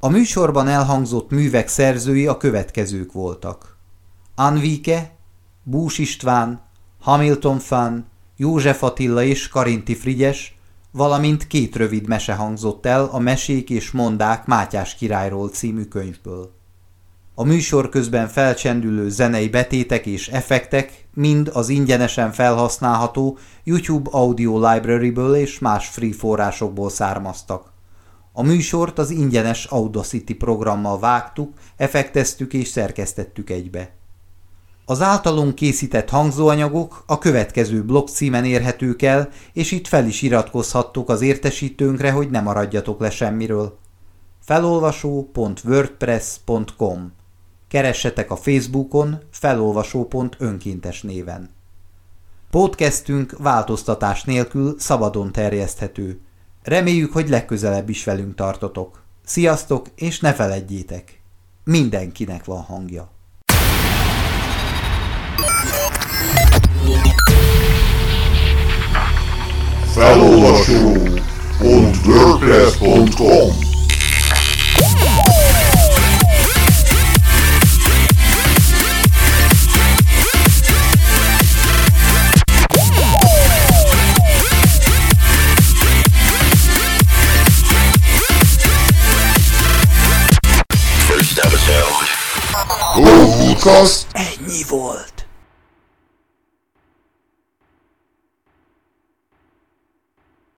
A műsorban elhangzott művek szerzői a következők voltak. Anvike, Bús István, Hamilton Fan, József Attila és Karinti Frigyes, valamint két rövid mese hangzott el a Mesék és Mondák Mátyás királyról című könyvből. A műsor közben felcsendülő zenei betétek és effektek mind az ingyenesen felhasználható YouTube Audio Library-ből és más free forrásokból származtak. A műsort az ingyenes Audacity programmal vágtuk, effekteztük és szerkesztettük egybe. Az általunk készített hangzóanyagok a következő blog címen érhetők el, és itt fel is iratkozhattok az értesítőnkre, hogy ne maradjatok le semmiről. felolvasó.wordpress.com Keressetek a Facebookon felolvasó.önkéntes néven. Podcastünk változtatás nélkül szabadon terjeszthető. Reméljük, hogy legközelebb is velünk tartotok. Sziasztok, és ne feledjétek! Mindenkinek van hangja. Felolvasó.wordpress.com Podcast. Ennyi volt.